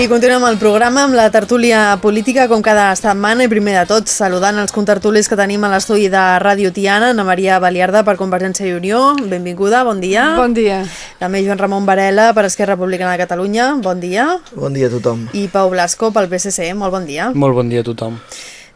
I continuem el programa amb la tertúlia política, com cada setmana, i primer de tot saludant els contertulis que tenim a l'estudi de Ràdio Tiana, Ana Maria Baliarda per Convergència i Unió, benvinguda, bon dia. Bon dia. També Joan Ramon Varela per Esquerra Republicana de Catalunya, bon dia. Bon dia a tothom. I Pau Blasco pel PSC, molt bon dia. Molt bon dia a tothom.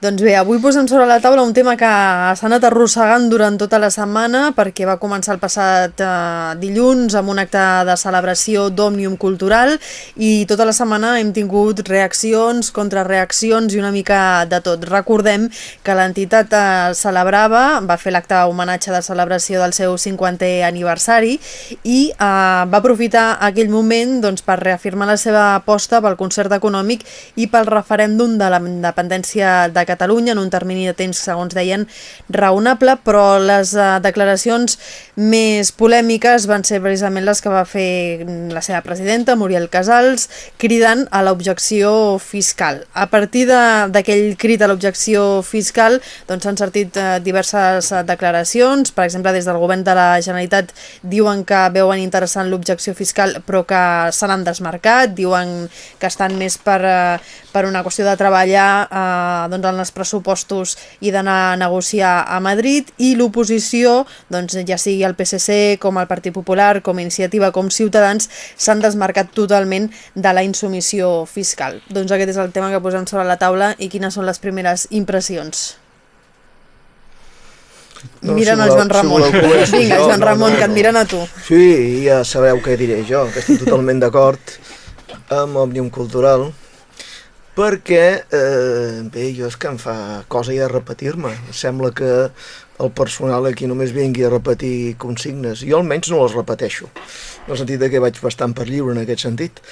Doncs bé, avui posem sobre la taula un tema que s'ha anat arrossegant durant tota la setmana perquè va començar el passat eh, dilluns amb un acte de celebració d'Òmnium Cultural i tota la setmana hem tingut reaccions, contrarreaccions i una mica de tot. Recordem que l'entitat eh, celebrava, va fer l'acte homenatge de celebració del seu 50è aniversari i eh, va aprofitar aquell moment doncs, per reafirmar la seva aposta pel concert econòmic i pel referèndum de la independència de Catalunya Catalunya en un termini de temps, segons deien, raonable, però les uh, declaracions més polèmiques van ser precisament les que va fer la seva presidenta, Muriel Casals, cridant a l'objecció fiscal. A partir d'aquell crit a l'objecció fiscal doncs s'han sortit uh, diverses declaracions, per exemple, des del govern de la Generalitat diuen que veuen interessant l'objecció fiscal però que se l'han desmarcat, diuen que estan més per, uh, per una qüestió de treballar uh, doncs, en els pressupostos i d'anar a negociar a Madrid i l'oposició, doncs, ja sigui el PSC com el Partit Popular, com Iniciativa, com Ciutadans, s'han desmarcat totalment de la insumissió fiscal. Doncs aquest és el tema que posem sobre la taula i quines són les primeres impressions. No, miren si el Joan Ramon. Si voleu, Vinga, Joan no, Ramon, no, no. que et miren a tu. Sí, ja sabeu què diré jo, que estic totalment d'acord amb Òmnium Cultural, perquè, eh, bé, jo és que em fa cosa ja repetir-me. Sembla que el personal aquí només vingui a repetir consignes. Jo almenys no les repeteixo, en el sentit que vaig bastant per lliure en aquest sentit.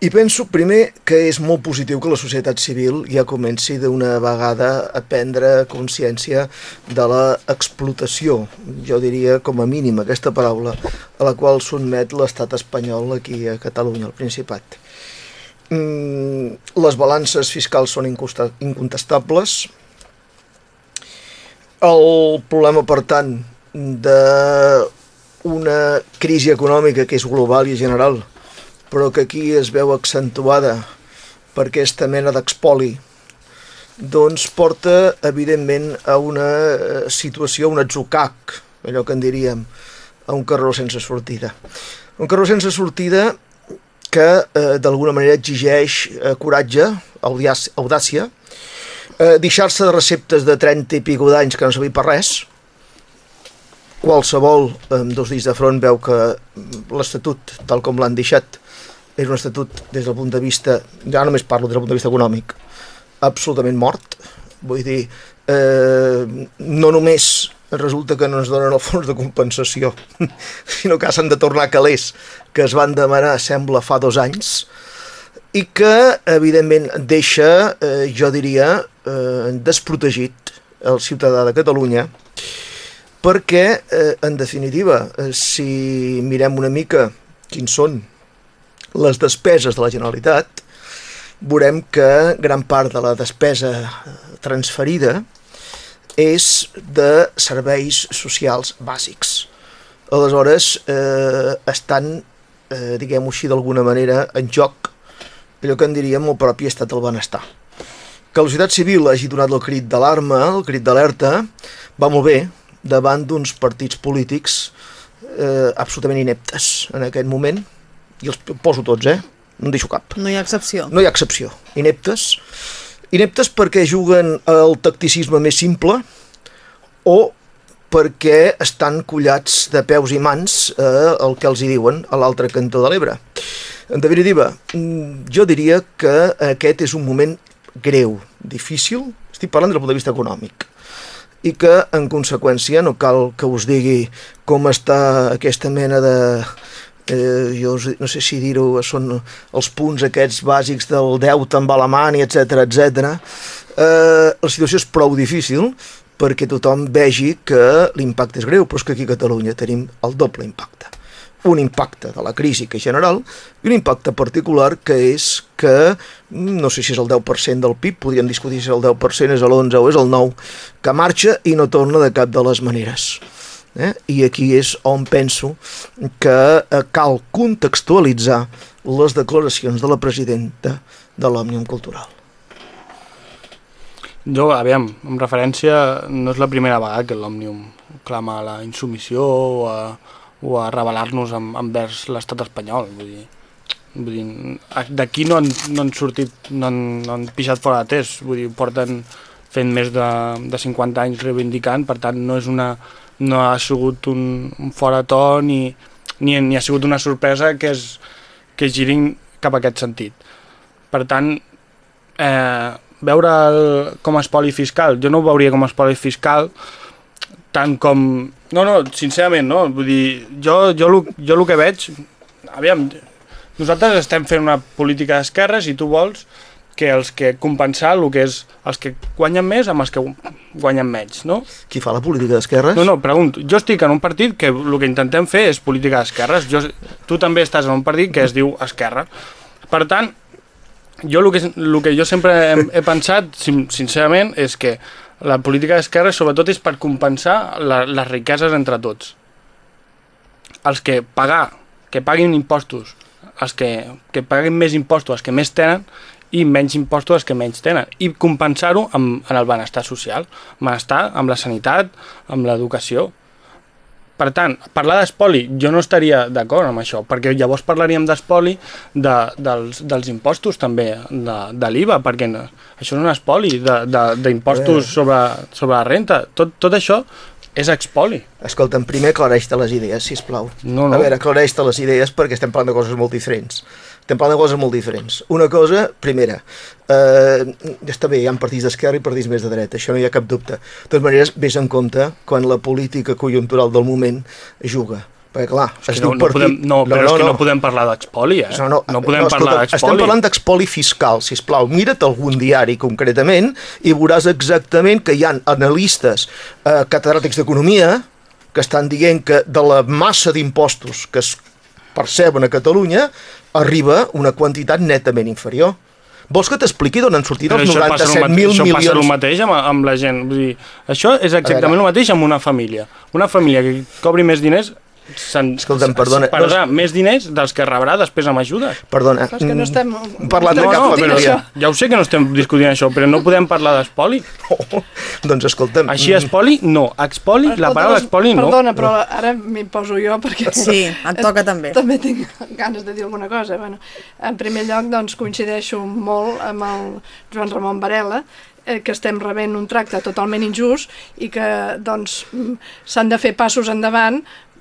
I penso, primer, que és molt positiu que la societat civil ja comenci d'una vegada a prendre consciència de la explotació, jo diria com a mínim aquesta paraula, a la qual sotmet l'estat espanyol aquí a Catalunya, al Principat. Mm, les balances fiscals són incontestables. El problema, per tant, d'una crisi econòmica que és global i general, però que aquí es veu accentuada per aquesta mena d'expoli, doncs porta, evidentment, a una eh, situació, un atzucac, allò que en diríem, a un carró sense sortida. Un carró sense sortida que eh, d'alguna manera exigeix eh, coratge, audàcia, eh, deixar-se de receptes de 30 i pico d'anys que no servia per res, qualsevol amb dos dits de front veu que l'Estatut, tal com l'han deixat, és un estatut des del punt de vista, ja només parlo des del punt de vista econòmic, absolutament mort. Vull dir, eh, no només resulta que no ens donen el fons de compensació, sinó que s'han de tornar calés que es van demanar, sembla, fa dos anys, i que, evidentment, deixa, eh, jo diria, eh, desprotegit el ciutadà de Catalunya, perquè, eh, en definitiva, eh, si mirem una mica quins són les despeses de la Generalitat, veurem que gran part de la despesa transferida és de serveis socials bàsics. Aleshores, eh, estan, eh, diguem-ho així d'alguna manera, en joc allò que en diríem el propi estat del benestar. Que la societat civil hagi donat el crit d'alarma, el crit d'alerta, va molt bé davant d'uns partits polítics eh, absolutament ineptes en aquest moment, i els poso tots, eh? No en deixo cap. No hi ha excepció. No hi ha excepció. Ineptes, Ineptes perquè juguen al tacticisme més simple o perquè estan collats de peus i mans eh, el que els hi diuen a l'altre cantó de l'Ebre. En definitiva, mm, jo diria que aquest és un moment greu, difícil, estic parlant del punt de vista econòmic, i que, en conseqüència, no cal que us digui com està aquesta mena de, eh, jo no sé si dir-ho, són els punts aquests bàsics del deute amb Alemanya, etc etc. Eh, la situació és prou difícil perquè tothom vegi que l'impacte és greu, però és que aquí a Catalunya tenim el doble impacte. Un impacte de la crisi que és general i un impacte particular que és que, no sé si és el 10% del PIB, podríem discutir si el 10% és l'11 o és el 9, que marxa i no torna de cap de les maneres. Eh? I aquí és on penso que eh, cal contextualitzar les declaracions de la presidenta de l'Òmnium Cultural. Jo, aviam, en referència, no és la primera vegada que l'Òmnium clama la insumissió o a, o a rebel·lar-nos envers l'estat espanyol. Vull dir, vull dir d'aquí no, han, no han sortit, no han, no han pixat fora de test, vull dir, porten fent més de, de 50 anys reivindicant, per tant no és una no ha sigut un, un fora to ni, ni, ni ha sigut una sorpresa que es, que es girin cap a aquest sentit. Per tant, eh, veure el, com a espoli fiscal, jo no ho veuria com a espoli fiscal tant com... No, no, sincerament, no. Vull dir, jo, jo, jo, jo el que veig... Aviam, nosaltres estem fent una política d'esquerres i tu vols que els que compensar el que és els que guanyen més amb els que guanyen menys, no? Qui fa la política d'esquerres? No, no, pregunto. Jo estic en un partit que el que intentem fer és política d'esquerres. Jo, tu també estàs en un partit que es diu Esquerra. Per tant, jo el que, el que jo sempre he, he pensat, sincerament, és que la política d'esquerra sobretot és per compensar la, les riqueses entre tots. Els que pagar, que paguin impostos, els que, que paguin més impostos, els que més tenen, i menys impostos als que menys tenen i compensar-ho en el benestar social, benestar amb la sanitat, amb l'educació. Per tant, parlar d'espoli, jo no estaria d'acord amb això, perquè llavors parlaríem d'espoli de, dels, dels impostos també, de, de l'IVA, perquè no, això és un espoli d'impostos sobre, sobre la renta. Tot, tot això és expoli. Escolta'm, primer aclareix-te les idees, si plau. No, no. A veure, aclareix-te les idees perquè estem parlant de coses molt diferents estem parlant de coses molt diferents. Una cosa, primera, eh, està bé, hi ha partits d'esquerra i partits més de dreta, això no hi ha cap dubte. De totes maneres, vés en compte quan la política conjuntural del moment juga perquè clar, es no, diu partit... No, podem, no, però no, és que no, no podem parlar d'expoli, eh? No, no, no podem no, parlar d'expoli. Estem parlant d'expoli fiscal, si plau. Mira't algun diari concretament i veuràs exactament que hi han analistes eh, catedràtics d'economia que estan dient que de la massa d'impostos que es perceben a Catalunya, arriba una quantitat netament inferior. Vols que t'expliqui d'on han sortit els 97.000 milions? Això passa el mateix amb, amb la gent. Vull dir, això és exactament el mateix amb una família. Una família que cobri més diners Escolta'm, perdona... Perdrà no... més diners dels que rebrà després amb ajudes. Perdona, però és que no estem... parlat no, de cap no, família. Ja ho sé que no estem discutint això, però no podem parlar d'espoli. Oh, doncs escolta'm... Així espoli, no. Expoli, la paraula expoli, no. Perdona, però ara m'hi poso jo perquè... Sí, et toca també. També tinc ganes de dir alguna cosa. Bueno, en primer lloc, doncs, coincideixo molt amb el Joan Ramon Varela, eh, que estem rebent un tracte totalment injust i que doncs s'han de fer passos endavant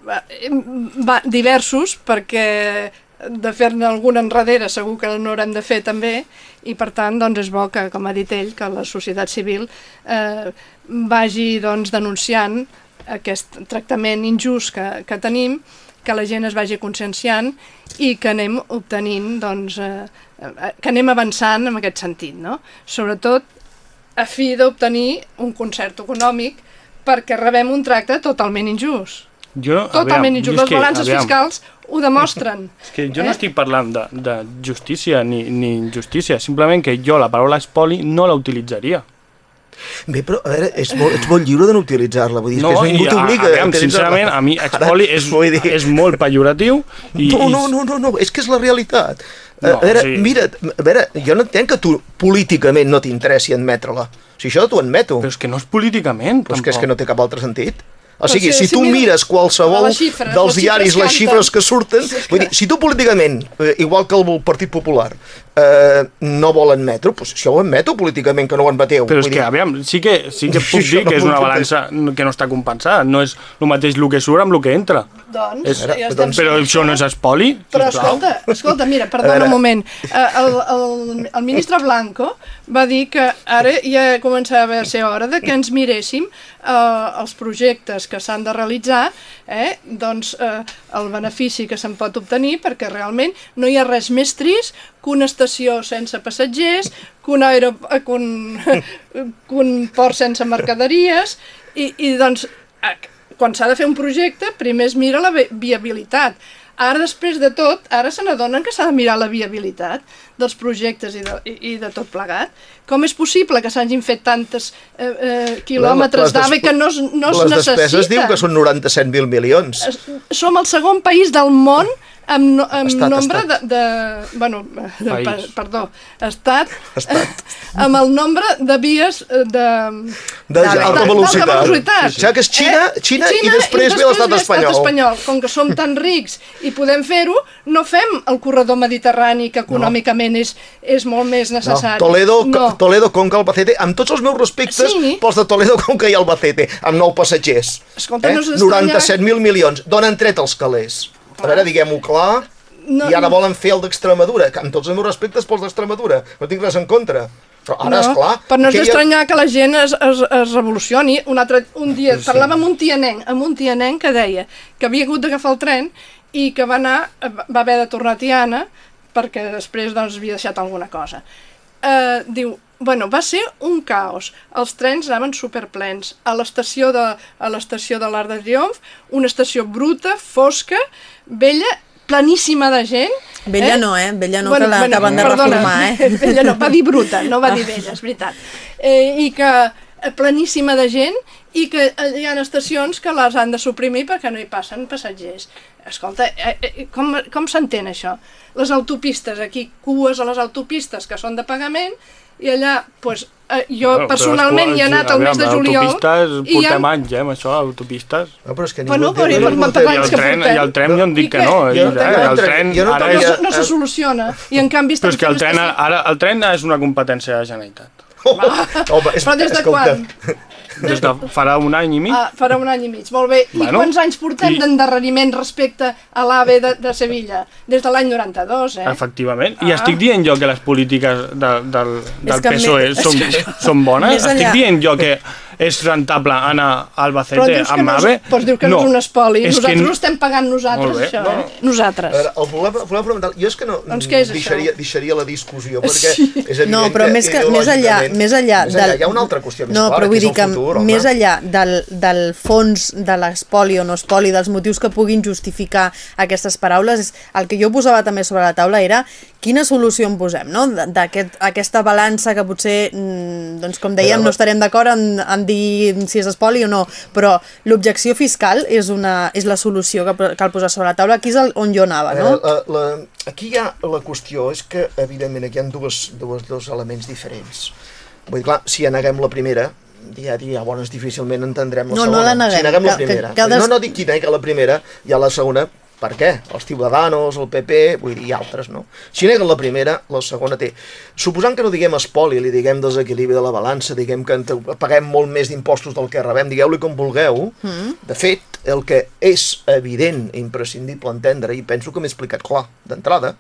va, diversos perquè de fer-ne algun enrere segur que no haurem de fer també i per tant doncs és bo que, com ha dit ell, que la societat civil eh, vagi doncs, denunciant aquest tractament injust que, que tenim, que la gent es vagi conscienciant i que anem obtenint, doncs, eh, que anem avançant en aquest sentit, no? Sobretot a fi d'obtenir un concert econòmic perquè rebem un tracte totalment injust. Jo, Totalment injust. Les balances aviam. fiscals ho demostren. És que jo eh? no estic parlant de, de justícia ni, ni injustícia, simplement que jo la paraula espoli no la utilitzaria. Bé, però a veure, ets molt, ets molt lliure de no utilitzar-la, vull dir, no, que ningú t'obliga a, a, sincerament, a mi expoli és, és molt pejoratiu i, no, no, no, no, no, és que és la realitat. No, a veure, sí. mira, a veure, jo no entenc que tu políticament no t'interessi admetre-la. Si això t'ho admeto. Però és que no és políticament, Però és que és que no té cap altre sentit. O sigui, si, si tu mires qualsevol xifres, dels diaris, les xifres que surten, sí, vull dir, si tu políticament, eh, igual que el Partit Popular, eh, no vol admetre, doncs això ho admeto políticament, que no ho admeteu. Però és que, aviam, sí que, sí que puc dir que és una balança que no està compensada, no és el mateix el que surt amb el que entra. Doncs, és, ja estem... doncs però això no és espoli, Però escolta, escolta, mira, perdona un moment. Eh, el, el, el ministre Blanco va dir que ara ja començava a ser hora de que ens miréssim eh, els projectes que s'han de realitzar, eh, doncs eh, el benefici que se'n pot obtenir, perquè realment no hi ha res més trist que una estació sense passatgers, que un, aero, que un, que un port sense mercaderies, i, i doncs quan s'ha de fer un projecte, primer es mira la viabilitat. Ara, després de tot, ara se n'adonen que s'ha de mirar la viabilitat dels projectes i de, i, i de tot plegat. Com és possible que s'hagin fet tantes eh, eh, quilòmetres d'AVE que no, no es necessita? Les despeses diu que són 97.000 milions. Som el segon país del món amb, no, amb Estat, nombre estat. de, de... Bueno, de, per, perdó, estat, Estat. amb el nombre de vies eh, de... De D'alta alta d'alta velocitat. velocitat. O sigui que és Xina, Xina, i després ve l'estat espanyol. espanyol. Com que som tan rics i podem fer-ho, no fem el corredor mediterrani que econòmicament és, és molt més No, necessari. Toledo, no. Toledo, Conca, Albacete, amb tots els meus respectes Sí. pels de Toledo, Conca i Albacete, amb nou passatgers. Escolta, no s'estranya- 97.000 milions. D'on han tret els calés? A veure, diguem-ho clar. No, I ara no. volen fer el d'Extremadura, que amb tots els meus respectes pels d'Extremadura. No tinc res en contra. Però ara, esclar... però no és aquella- d'estranyar que la gent es, es, es revolucioni. Un, altre, un dia sí. parlava amb un tianenc, amb un tianenc que deia que havia hagut d'agafar el tren i que va anar, va haver de tornar a Tiana perquè després doncs, havia deixat alguna cosa. Uh, diu, bueno, va ser un caos. Els trens anaven superplens. A l'estació de, a l'estació de l'Arc de Triomf, una estació bruta, fosca, vella, planíssima de gent. Vella no, eh? Vella no, que l'acaben de reformar, eh? Vella no, va dir bruta, no va dir vella, és veritat. Eh, I que eh, planíssima de gent i que eh, hi ha estacions que les han de suprimir perquè no hi passen passatgers. Escolta, eh, eh, com, com s'entén això? Les autopistes, aquí cues a les autopistes que són de pagament i allà, doncs, eh, jo Bueno, però personalment hi he anat al mes de juliol Autopistes, i hi ha... portem anys, eh, amb això, autopistes. No, però és que ningú... Bueno, però ningú per- té- I el que tren, portem. i el tren jo en dic que no. I, no eh, el tren, no ara no, se soluciona. I en canvi Però és que el tren, ara, el tren és una competència de Generalitat. Home, és, Però des de escolta, quan? Des de farà un any i mig. Ah, farà un any i mig, molt bé. I Bueno, quants anys portem i- d'endarreriment respecte a l'AVE de, de Sevilla? Des de l'any 92, eh? Efectivament. I Ah. estic dient jo que les polítiques de, del, del PSOE me- són, són bones. Més Estic dient jo que és rentable anar a Albacete amb no, AVE. és, però dius que no, és un espoli. És Nosaltres que- ho estem pagant nosaltres, això, no, eh? no. A Nosaltres. veure, el problema, el problema fonamental, jo és que no Doncs és deixaria, això? deixaria la discussió, perquè Sí. és evident No, però que més, que, més enllà, més enllà, més enllà del, hi ha una altra qüestió més no, clara, però vull que és dir el que futur, home. més enllà del, del fons de l'espoli o no espoli, dels motius que puguin justificar aquestes paraules, és, el que jo posava també sobre la taula era quina solució en posem, no? D'aquest- aquesta balança que potser, mm, doncs com dèiem, no estarem d'acord en, en dir si és espoli o no, però l'objecció fiscal és, una, és la solució que cal posar sobre la taula. Aquí és el, on jo anava, no? Eh, la, la, aquí hi ha la qüestió, és que evidentment aquí hi ha dues, dues, dos elements diferents. Vull dir, clar, si ja neguem la primera, ja, ja llavors difícilment entendrem la No, no segona. la neguem, Si neguem la que- que primera. cada- No, no dic qui nega la primera, ja la segona, per què? Els Ciudadanos, el PP, vull dir, i altres, no? Si neguen la primera, la segona té. Suposant que no diguem espoli, li diguem desequilibri de la balança, diguem que paguem molt més d'impostos del que rebem, digueu-li com vulgueu, mm. de fet, el que és evident i imprescindible entendre, i penso que m'he explicat clar d'entrada,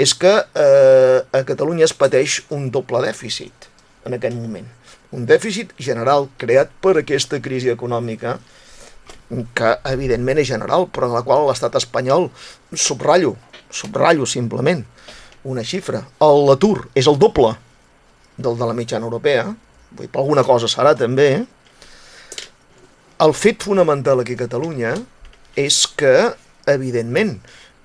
és que eh, a Catalunya es pateix un doble dèficit en aquest moment. Un dèficit general creat per aquesta crisi econòmica que evidentment és general, però en la qual l'estat espanyol, subratllo, subratllo simplement, una xifra, l'atur és el doble del de la mitjana europea, vull dir, per alguna cosa serà també, el fet fonamental aquí a Catalunya és que, evidentment,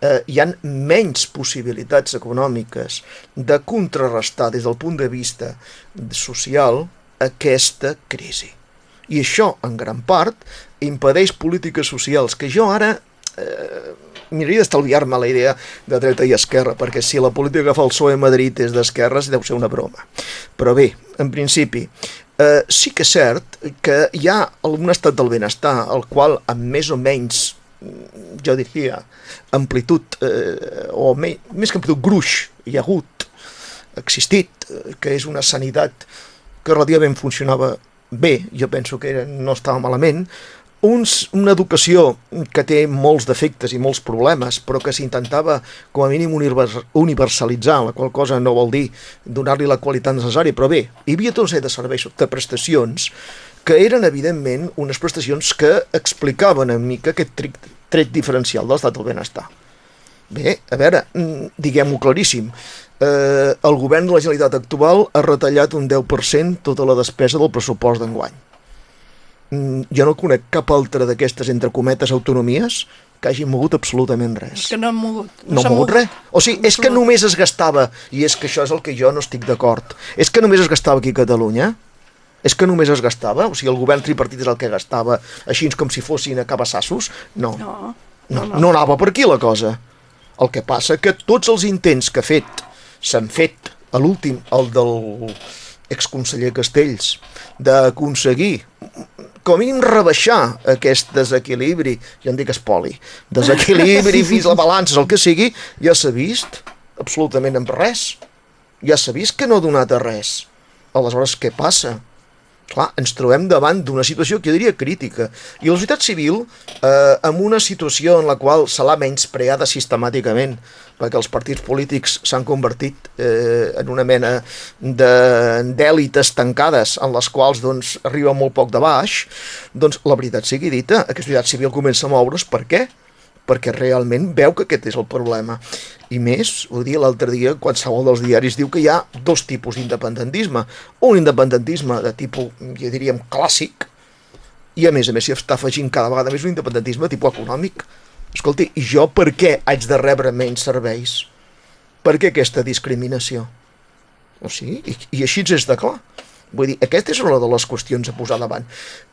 eh, hi han menys possibilitats econòmiques de contrarrestar des del punt de vista social aquesta crisi. I això, en gran part, impedeix polítiques socials que jo ara eh, miraria d'estalviar-me la idea de dreta i esquerra, perquè si la política que fa el PSOE a Madrid és d'esquerres, deu ser una broma. Però bé, en principi, eh, sí que és cert que hi ha un estat del benestar al qual amb més o menys mm, jo diria amplitud eh, o me, més que amplitud gruix hi ha hagut existit, eh, que és una sanitat que relativament funcionava bé, jo penso que era, no estava malament, uns, una educació que té molts defectes i molts problemes, però que s'intentava com a mínim univers- universalitzar, la qual cosa no vol dir donar-li la qualitat necessària, però bé, hi havia tot un set de serveis, de prestacions, que eren evidentment unes prestacions que explicaven en mica aquest tret, tret diferencial de l'estat del benestar. Bé, a veure, mm, diguem-ho claríssim, eh, el govern de la Generalitat actual ha retallat un 10% tota la despesa del pressupost d'enguany. Mm, jo no conec cap altra d'aquestes, entre cometes, autonomies que hagi mogut absolutament És res. que no han mogut. No ha s'ha mogut res. O sigui, és que només es gastava, i és que això és el que jo no estic d'acord, és que només es gastava aquí a Catalunya, és que només es gastava, o sigui, el govern tripartit és el que gastava així com si fossin a cabassassos, no. No, No, no, no anava per aquí la cosa. El que passa que tots els intents que ha fet, s'han fet, a l'últim, el del exconseller Castells, d'aconseguir com a mínim rebaixar aquest desequilibri, ja en dic espoli, desequilibri fins a balances, el que sigui, ja s'ha vist absolutament amb res. Ja s'ha vist que no ha donat a res. Aleshores, què passa? Clar, ens trobem davant d'una situació que jo diria crítica. I la societat civil, eh, amb una situació en la qual se l'ha menyspreada sistemàticament, perquè els partits polítics s'han convertit eh, en una mena d'èlites tancades en les quals doncs, arriba molt poc de baix, doncs la veritat sigui dita, aquesta societat civil comença a moure's, per què? Perquè realment veu que aquest és el problema. I més, ho dia l'altre dia, qualsevol dels diaris diu que hi ha dos tipus d'independentisme. Un independentisme de tipus, ja diríem, clàssic, i a més a més s'hi està afegint cada vegada més un independentisme de tipus econòmic. Escolti, i jo per què haig de rebre menys serveis? Per què aquesta discriminació? O sigui, i, i així és de clar. Vull dir, aquesta és una de les qüestions a posar davant.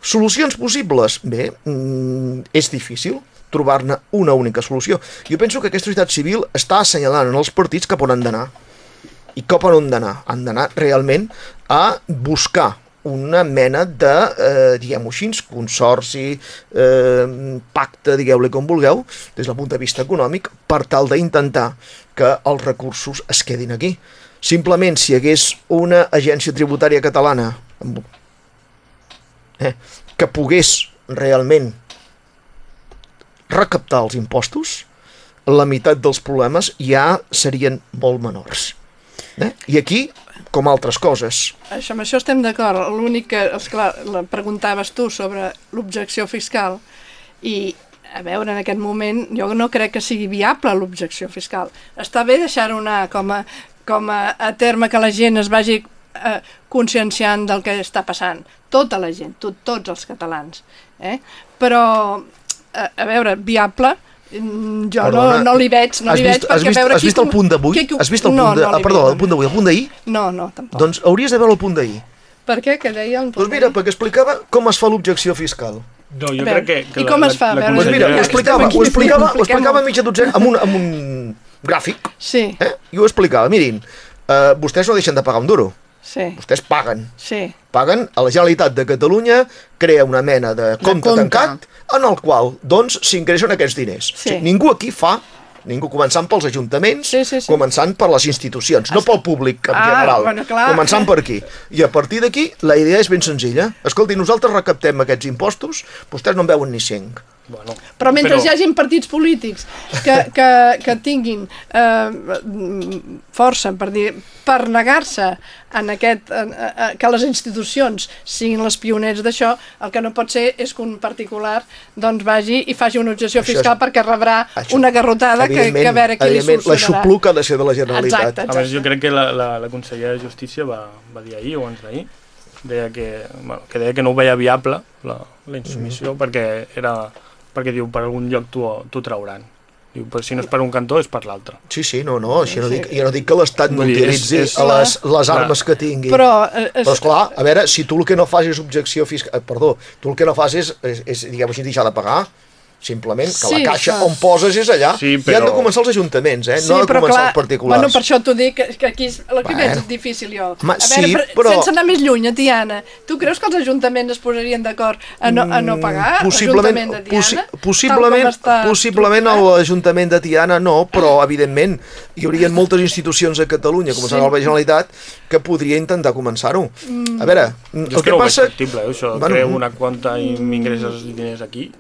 Solucions possibles? Bé, mm, és difícil trobar-ne una única solució. Jo penso que aquesta societat civil està assenyalant en els partits cap on han d'anar. I cap on han d'anar? Han d'anar realment a buscar una mena de, eh, diguem-ho així, consorci, eh, pacte, digueu-li com vulgueu, des del punt de vista econòmic, per tal d'intentar que els recursos es quedin aquí. Simplement, si hi hagués una agència tributària catalana eh, que pogués realment recaptar els impostos, la meitat dels problemes ja serien molt menors. Eh? I aquí, com altres coses. Això, amb això estem d'acord. L'únic que, esclar, la preguntaves tu sobre l'objecció fiscal i a veure, en aquest moment jo no crec que sigui viable l'objecció fiscal. Està bé deixar-ho anar com a, com a, a terme que la gent es vagi eh, conscienciant del que està passant. Tota la gent, tot, tots els catalans. Eh? Però a, a veure, viable, mm, jo Perdona, no, no li veig, no li vist, veig perquè vist, veure... Has vist el punt d'avui? Has vist el no, punt de... no ah, perdó, el punt d'avui, el punt d'ahir? No, no, tampoc. Doncs hauries de veure el punt d'ahir. Per què? Què deia el punt Doncs mira, perquè explicava com es fa l'objecció fiscal. No, jo crec que... que I com la, es fa? La, A la Doncs mira, ho explicava, ho explicava, ho explicava mitja dotzena, amb un, amb un gràfic, Sí, eh? i ho explicava. Mirin, eh, vostès no deixen de pagar un duro, sí, vostès paguen. sí. Paguen a la Generalitat de Catalunya, crea una mena de compte, compte. tancat, en el qual, doncs, s'ingressen aquests diners. Sí. O sigui, ningú aquí fa Ningú començant pels ajuntaments, Sí, sí, sí. començant per les institucions, no pel públic en Ah, general, bueno, clar. començant per aquí. I a partir d'aquí, la idea és ben senzilla. Escolti, nosaltres recaptem aquests impostos, vostès no en veuen ni cinc. Bueno, Però mentre hi hagin partits polítics que, que, que tinguin eh, força per, dir, per negar-se en aquest, en, a, que les institucions siguin les pioners d'això, el que no pot ser és que un particular doncs, vagi i faci una objecció Això és- fiscal perquè rebrà Això, una garrotada que, que a veure qui li evidentment, la solucionarà. xupluca ha de ser de la Generalitat. Exacte. A més, jo crec que la, la, la consellera de Justícia va, va dir ahir o abans d'ahir deia que, bueno, que deia que no ho veia viable la, la insubmissió Mm. perquè era perquè diu per algun lloc t'ho trauran diu, però si no és per un cantó és per l'altre Sí, sí, no, no, això no dic, jo no dic que l'Estat no és- utilitzi és- a les, les Clar. armes que tingui. Però, eh, és, Però esclar, a veure, si tu el que no fas és objecció fiscal... Eh, perdó, tu el que no fas és, és, és diguem així, deixar de pagar. Simplement, que Sí, la caixa clar. on poses és allà. Sí, I han de però- començar els ajuntaments, eh? Sí, no han de però començar clar, els particulars. Bueno, per això t'ho dic, que, aquí és, el que Bueno. és difícil jo. Ma, a veure, sí, per- però- sense anar més lluny, a Tiana, tu creus que els ajuntaments es posarien d'acord a, no, a no pagar Mm, possiblement, l'Ajuntament de possi Tiana? possiblement, com està possiblement a estructurat? l'Ajuntament de Tiana no, però evidentment hi haurien moltes institucions a Catalunya, començant Sí. la Generalitat, que podria intentar començar-ho. A veure, jo el que que no ho passa... veig factible, eh, això, Bueno, creu una compta i m'ingresses diners aquí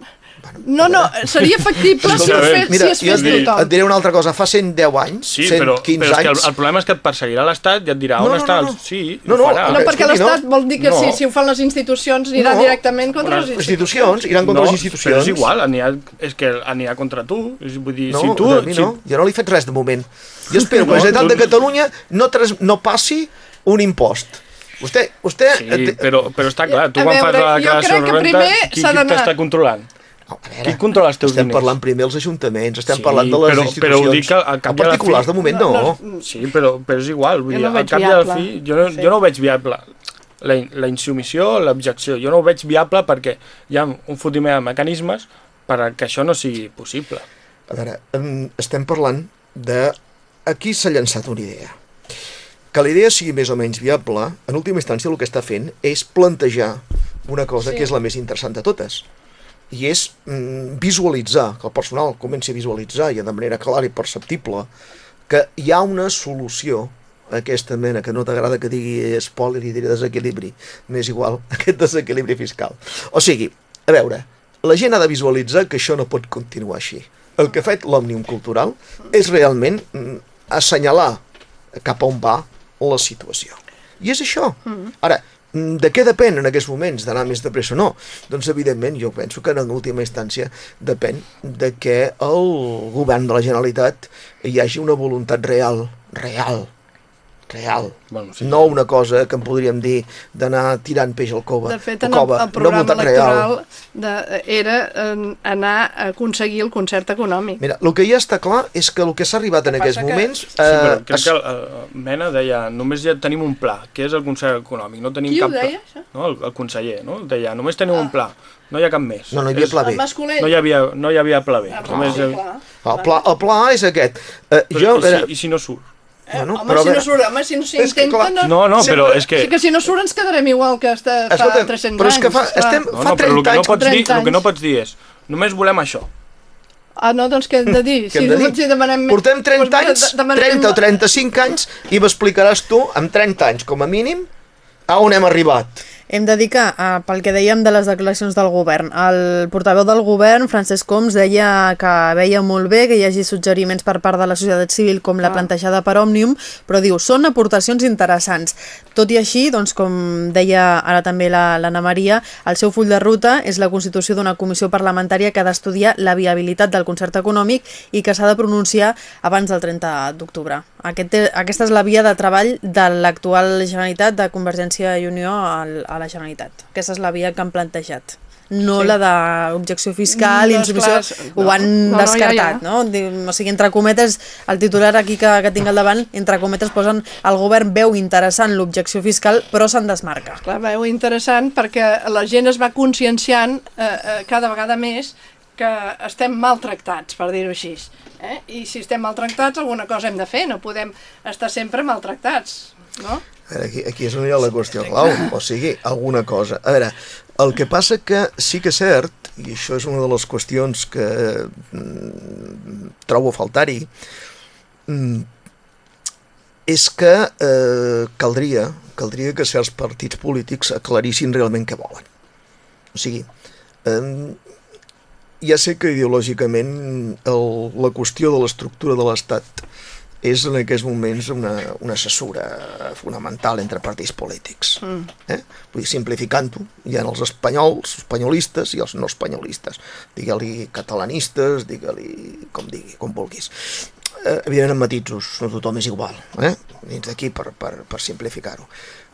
No, no, seria factible si, ho fes, Mira, si es fes tothom. et diré una altra cosa. Fa 110 anys, sí, 115 però, però és que el, anys... el problema és que et perseguirà l'Estat i et dirà No, on no, està no, el... no. Sí, No, no, farà. No, perquè l'Estat no. vol dir que No. si, si ho fan les institucions anirà No. directament contra Les les Les institucions. institucions iran contra no, les institucions. Però és igual, anirà, és que anirà contra tu. És, vull dir, No, si tu... de si, no. Jo no li he fet res de moment. Jo espero que No, la Generalitat de tu- Catalunya no, tras, no passi un impost. Vostè, vostè... Sí, però, però està clar, tu A quan fas veure, la jo declaració que de renta, qui, qui t'està controlant? No, a veure, Qui controla els teus estem diners? parlant primer dels ajuntaments, estem Sí, parlant de les però- institucions. però ho dic que al cap a la particulars, fi- de moment, no. no, Sí, però, però és igual, vull Jo dir, no al veig cap la viable. fi, jo no, Sí. jo no ho veig viable. La, la insumissió, l'objecció, jo no ho veig viable perquè hi ha un fotiment de mecanismes per que això no sigui possible. A veure, em, estem parlant de... Aquí s'ha llançat una idea. Que la idea sigui més o menys viable, en última instància el que està fent és plantejar una cosa Sí. que és la més interessant de totes, i és mm, visualitzar, que el personal comenci a visualitzar i de manera clara i perceptible que hi ha una solució a aquesta mena que no t'agrada que digui spoiler i diré desequilibri, m'és igual, aquest desequilibri fiscal. O sigui, a veure, la gent ha de visualitzar que això no pot continuar així. El que ha fet l'Òmnium Cultural és realment mm, assenyalar cap a on va la situació. I és això. Ara, mm, de què depèn en aquests moments d'anar més de pressa o no? Doncs evidentment jo penso que en última instància depèn de que el govern de la Generalitat hi hagi una voluntat real, real, real. Bueno, sí. No una cosa que en podríem dir d'anar tirant peix al cova. De fet, en el, cova, el programa voluntat electoral de, era eh, anar a aconseguir el concert econòmic. Mira, el que ja està clar és que el que s'ha arribat en Que aquests passa que- moments... Sí, però eh, crec es- que el, Mena deia, només ja tenim un pla, que és el concert econòmic, no tenim Qui ho cap deia, pla. això? No, el, el conseller, no? Deia, només tenim un pla, no hi ha cap més. No, no hi havia És- pla B. El. No hi havia, no hi havia pla B. Ah, només, sí, clar. El pla, el pla A és aquest. Eh, Però, jo, i, si, eh, I si no surt? Eh, Bueno, home, però si no surt, home, si no s'intenta... clar, No, no, però és que... Sí que si no surt ens quedarem igual que està, fa Escolta, 300 però és que anys. fa- clar. estem- No, fa no, però el 30 que no anys, pots dir, 30 el que no anys. pots dir és només volem això. Ah, no, doncs què hem de dir? què hem de dir? Si demanem... Portem 30 doncs, anys, de- demanarem- 30 o 35 anys, i m'explicaràs tu, amb 30 anys com a mínim, a on hem arribat. Hem de dir que, eh, pel que dèiem de les declaracions del govern, el portaveu del govern, Francesc Coms, deia que veia molt bé que hi hagi suggeriments per part de la societat civil com la Ah. plantejada per Òmnium, però diu, són aportacions interessants. Tot i així, doncs, com deia ara també la- l'Anna Maria, el seu full de ruta és la constitució d'una comissió parlamentària que ha d'estudiar la viabilitat del concert econòmic i que s'ha de pronunciar abans del 30 d'octubre. Aquest, aquesta és la via de treball de l'actual Generalitat de Convergència i Unió al, a la Generalitat. Aquesta és la via que han plantejat. No Sí. la d'objecció fiscal, No, no, és insubmissió, clar, és- ho no, han no, no, ja, descartat, ja. no? O sigui, entre cometes, el titular aquí que, que tinc al davant, entre cometes posen el govern veu interessant l'objecció fiscal, però se'n desmarca. Clar, veu interessant perquè la gent es va conscienciant eh, eh, cada vegada més que estem maltractats, per dir-ho així. Eh? I si estem maltractats, alguna cosa hem de fer, no podem estar sempre maltractats, no? Veure, aquí, aquí és on hi ha la qüestió clau, o sigui, alguna cosa. A veure, el que passa que sí que és cert, i això és una de les qüestions que mm, trobo a faltar-hi, mm, és que eh, caldria, caldria que certs partits polítics aclarissin realment què volen. O sigui, eh, ja sé que ideològicament el, la qüestió de l'estructura de l'Estat és en aquests moments una, una cessura fonamental entre partits polítics. Mm. Eh? Vull dir, simplificant-ho, hi ha els espanyols, espanyolistes i els no espanyolistes. Digue-li catalanistes, digue-li com digui, com vulguis. Eh, evidentment amb matisos, no tothom és igual, eh? dins d'aquí per, per, per simplificar-ho.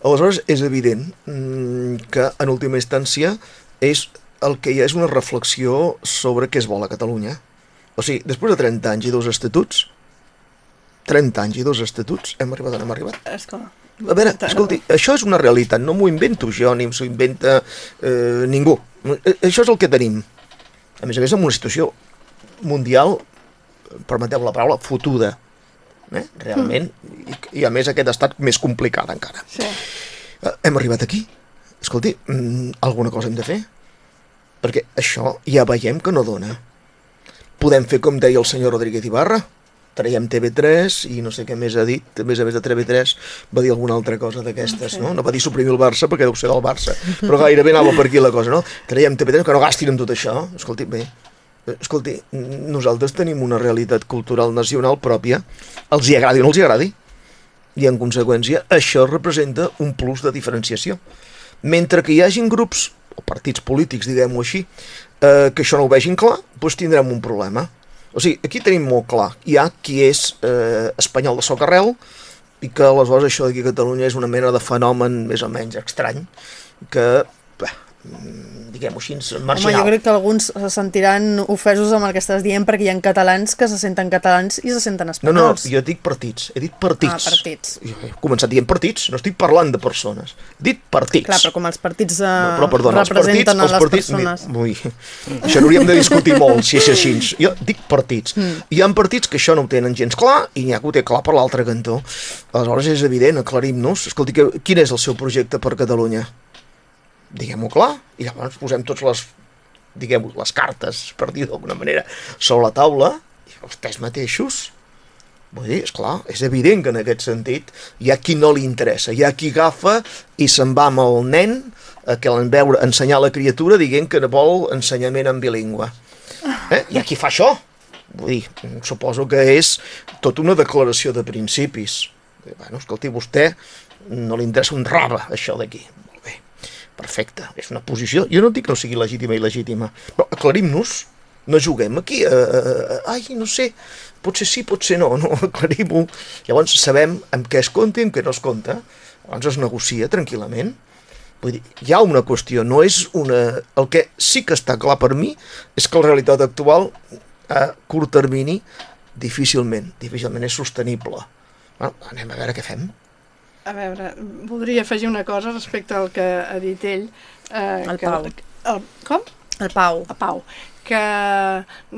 Aleshores, és evident mm, que en última instància és el que hi ha és una reflexió sobre què es vol a Catalunya. O sigui, després de 30 anys i dos estatuts, 30 anys i dos estatuts, hem arribat on hem arribat. Esclar. A veure, escolti, això és una realitat, no m'ho invento jo, ni s'ho inventa eh, ningú. Eh, Això és el que tenim. A més a més, en una situació mundial, permeteu la paraula, fotuda. Eh? Realment, i, i a més aquest estat més complicat encara. Sí. Eh, Hem arribat aquí. Escolti, mm, alguna cosa hem de fer. Perquè això ja veiem que no dona. Podem fer com deia el senyor Rodríguez Ibarra, traiem TV3 i no sé què més ha dit, a més a més de TV3 va dir alguna altra cosa d'aquestes, no? No va dir suprimir el Barça perquè deu ser del Barça, però gairebé anava per aquí la cosa, no? Traiem TV3, que no gastin amb tot això. Escolti, bé, escolti, nosaltres tenim una realitat cultural nacional pròpia, els hi agradi o no els hi agradi, i en conseqüència això representa un plus de diferenciació. Mentre que hi hagin grups, o partits polítics, diguem-ho així, eh, que això no ho vegin clar, doncs tindrem un problema. O sigui, aquí tenim molt clar, hi ha qui és eh, espanyol de socarrel i que aleshores això d'aquí a Catalunya és una mena de fenomen més o menys estrany que bé, diguem-ho així, Home, jo marginal. crec que alguns se sentiran ofesos amb el que estàs dient perquè hi ha catalans que se senten catalans i se senten No, no, espanyols. jo dic partits, he dit partits. Ah, partits. Jo he començat dient partits, no estic parlant de persones. He dit partits. Clar, però com els partits eh, però, perdona, els partits, representen a els les partits, persones. mi- Ui, això n'hauríem de discutir molt, si és així. Jo dic partits. Mm. Hi ha partits que això no ho tenen gens clar i n'hi ha que ho té clar per l'altre cantó. Aleshores és evident, aclarim-nos. Escolti, que, quin és el seu projecte per Catalunya? Diguem-ho clar i llavors posem tots les diguem les cartes, per dir d'alguna manera, sobre la taula i vostès mateixos Vull dir, esclar, és evident que en aquest sentit hi ha qui no li interessa, hi ha qui agafa i se'n va amb el nen a que l'en veure ensenyar la criatura dient que vol ensenyament en bilingüe. Eh? Hi ha qui fa això. Vull dir, suposo que és tota una declaració de principis. Bueno, escolti, vostè no li interessa un raba, això d'aquí. Perfecte, és una posició. Jo no dic que no sigui legítima i legítima, però aclarim-nos, no juguem aquí, a, a, a, ai, no sé, potser sí, potser no, no, aclarim-ho. Llavors sabem amb què es compta i amb què no es compta. Llavors es negocia tranquil·lament. Vull dir, hi ha una qüestió, no és una... El que sí que està clar per mi és que la realitat actual a curt termini difícilment, difícilment és sostenible. Bueno, anem a veure què fem. A veure, voldria afegir una cosa respecte al que ha dit ell. Eh, El que, Pau. El, com? El Pau. a Pau, que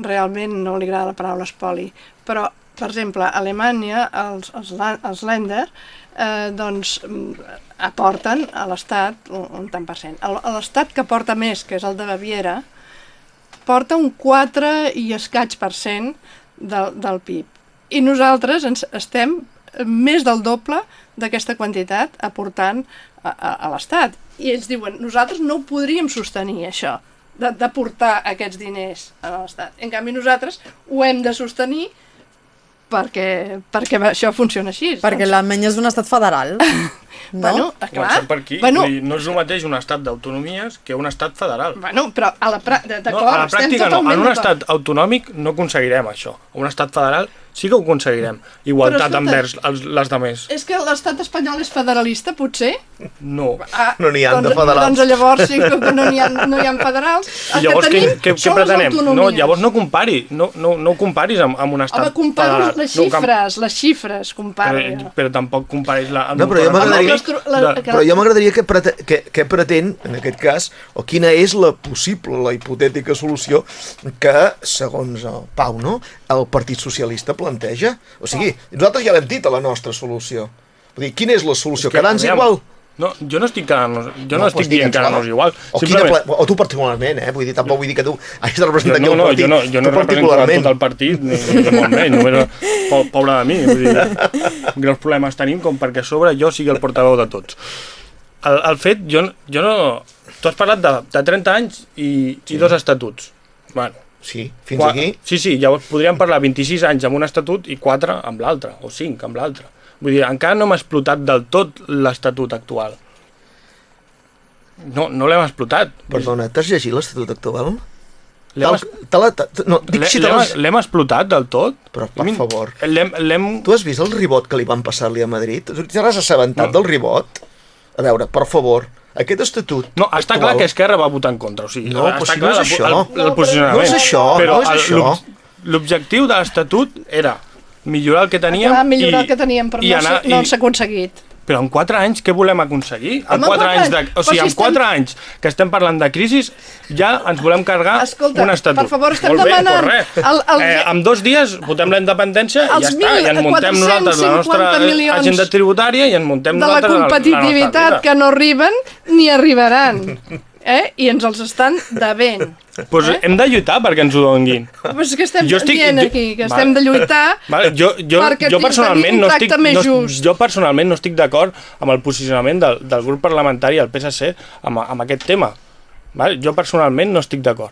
realment no li agrada la paraula espoli, però, per exemple, a Alemanya, els, els, els Länder, eh, doncs, mm, aporten a l'Estat un, un tant per cent. El- L'Estat que porta més, que és el de Baviera, porta un 4 i escaig per cent del, del PIB. I nosaltres ens estem més del doble d'aquesta quantitat aportant a, a, a l'Estat. I ells diuen, nosaltres no ho podríem sostenir, això, de- d'aportar aquests diners a l'Estat. En canvi, nosaltres ho hem de sostenir perquè, perquè això funciona així. Perquè l'Alemanya és un estat federal. No? Bueno, clar. Comencem per aquí. Bueno, dir, no és el mateix un estat d'autonomies que un estat federal. bueno, però a la, pra- No, d'acord, a la pràctica no. En un estat autonòmic no aconseguirem això. Un estat federal sí que ho aconseguirem. Igualtat escolta, envers els, les demés. És que l'estat espanyol és federalista, potser? No. Ah, No n'hi ha de doncs, federals. Doncs llavors sí que no n'hi ha, no hi ha federals. El llavors, que què, tenim què, què són les pretenem? No, llavors no compari. No, no, no ho comparis amb, amb un estat Home, comparo federal. les No, xifres, les xifres, comparo. però, però tampoc comparis la, No, però jo m'agradaria- de- Però jo m'agradaria que, prete, que, que pretén, en aquest cas, o quina és la possible, la hipotètica solució que, segons el Pau, no, el Partit Socialista planteja. O sigui, nosaltres ja l'hem dit a la nostra solució. Vull dir, quina és la solució? que, Quedar-nos igual? No, jo no estic quedant-nos... Jo no, doncs estic dient va. igual. O, pla- o tu particularment, eh? Vull dir, tampoc vull dir que tu hagis de representar no, el no, partit. jo no, jo no represento tot el partit, ni, ni molt menys, només, po, pobre de mi, vull dir, greus problemes tenim com perquè a sobre jo sigui el portaveu de tots. El, el fet, jo, jo no... Tu has parlat de, de 30 anys i, sí. i dos estatuts. Bueno, Sí, fins qua- aquí. Sí, sí, llavors podríem parlar 26 anys amb un estatut i 4 amb l'altre, o 5 amb l'altre. Vull dir, encara no hem explotat del tot l'estatut actual. No, no l'hem explotat. Perdona, t'has llegit l'Estatut actual? L'hem no, si l'has... explotat del tot? Però, per favor. L'hem... l'hem- Tu has vist el ribot que li van passar-li a Madrid? Tu t'has assabentat No. del ribot? A veure, per favor, aquest estatut... No, està clar que Esquerra va votar en contra. O sigui, No, però si no és això. el, el, el posicionament. No és això, però no és el- això. l'ob- L'objectiu de l'estatut era millorar el que teníem Clar, millorar i, el que teníem, però i no, anar, s'ha- no s'ha aconseguit. Però en 4 anys què volem aconseguir? En Home, 4 quatre anys de, o sigui, si en 4 anys que estem parlant de crisi, ja ens volem cargar Escolta, un estatut. per favor, estem Molt bé, demanant el- el- eh, en dos dies votem la independència i ja està. I en muntem nosaltres la nostra 1.450 milions agenda tributària i en muntem de la nosaltres la- la competitivitat vida. que no arriben ni arribaran. Eh? I ens els estan devent. Pues hem de lluitar perquè ens ho donguin. Pues que estem Jo estic- dient jo- aquí, que Vale. estem de lluitar Vale, jo, jo, Perquè jo personalment no estic, més no, just. jo personalment no estic d'acord amb el posicionament del, del grup parlamentari del PSC amb, amb aquest tema. Vale? Jo personalment no estic d'acord.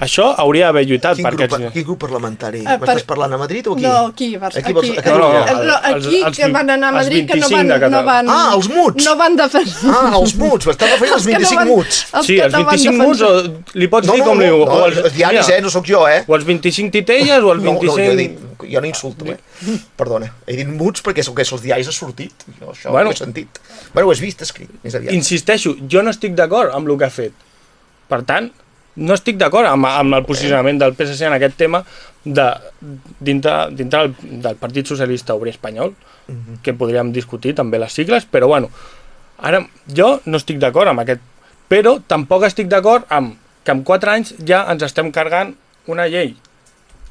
Això hauria d'haver lluitat Quin per grup, aquests... quin grup parlamentari? Eh, per- M'estàs parlant a Madrid o aquí? No, aquí, Barcelona. Aquí, Aquí, aquí, No, no, aquí. no. no, Els- aquí els que van anar a els Madrid que no 25 van, no van... Ah, els muts! No van defensar... Ah, els muts, m'estàs referint als que no 25 van- muts. els Sí, els no van 25 muts, defensar. o, li pots No, dir no, com li no, diu. no, o els, els diaris, mira, eh, no sóc jo, eh? O els 25 titelles o els No, no, 25... jo, he dit, jo no insulto, eh? Perdona, he dit muts perquè és el que als diaris ha sortit. Jo això Bueno. ho he sentit. Bueno, ho has vist escrit, més aviat. Insisteixo, jo no estic d'acord amb el que ha fet. Per tant, no estic d'acord amb, amb el posicionament del PSC en aquest tema de, dintre, dintre del, del Partit Socialista Obrer Espanyol, que podríem discutir també les sigles, però bueno, ara jo no estic d'acord amb aquest, però tampoc estic d'acord amb que en 4 anys ja ens estem cargant una llei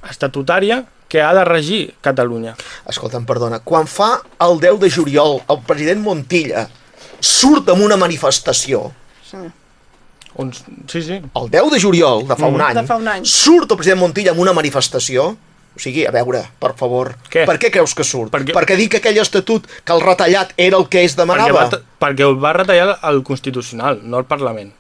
estatutària que ha de regir Catalunya. Escolta'm, perdona, quan fa el 10 de juliol el president Montilla surt amb una manifestació, Sí. On, sí, sí. el 10 de juliol de fa un any, De fa un any. surt el president Montilla amb una manifestació, o sigui, a veure, per favor, Què? per què creus que surt? Per què? Perquè dir que aquell estatut, que el retallat era el que es Perquè demanava? va, perquè ho va retallar el Constitucional, no el Parlament.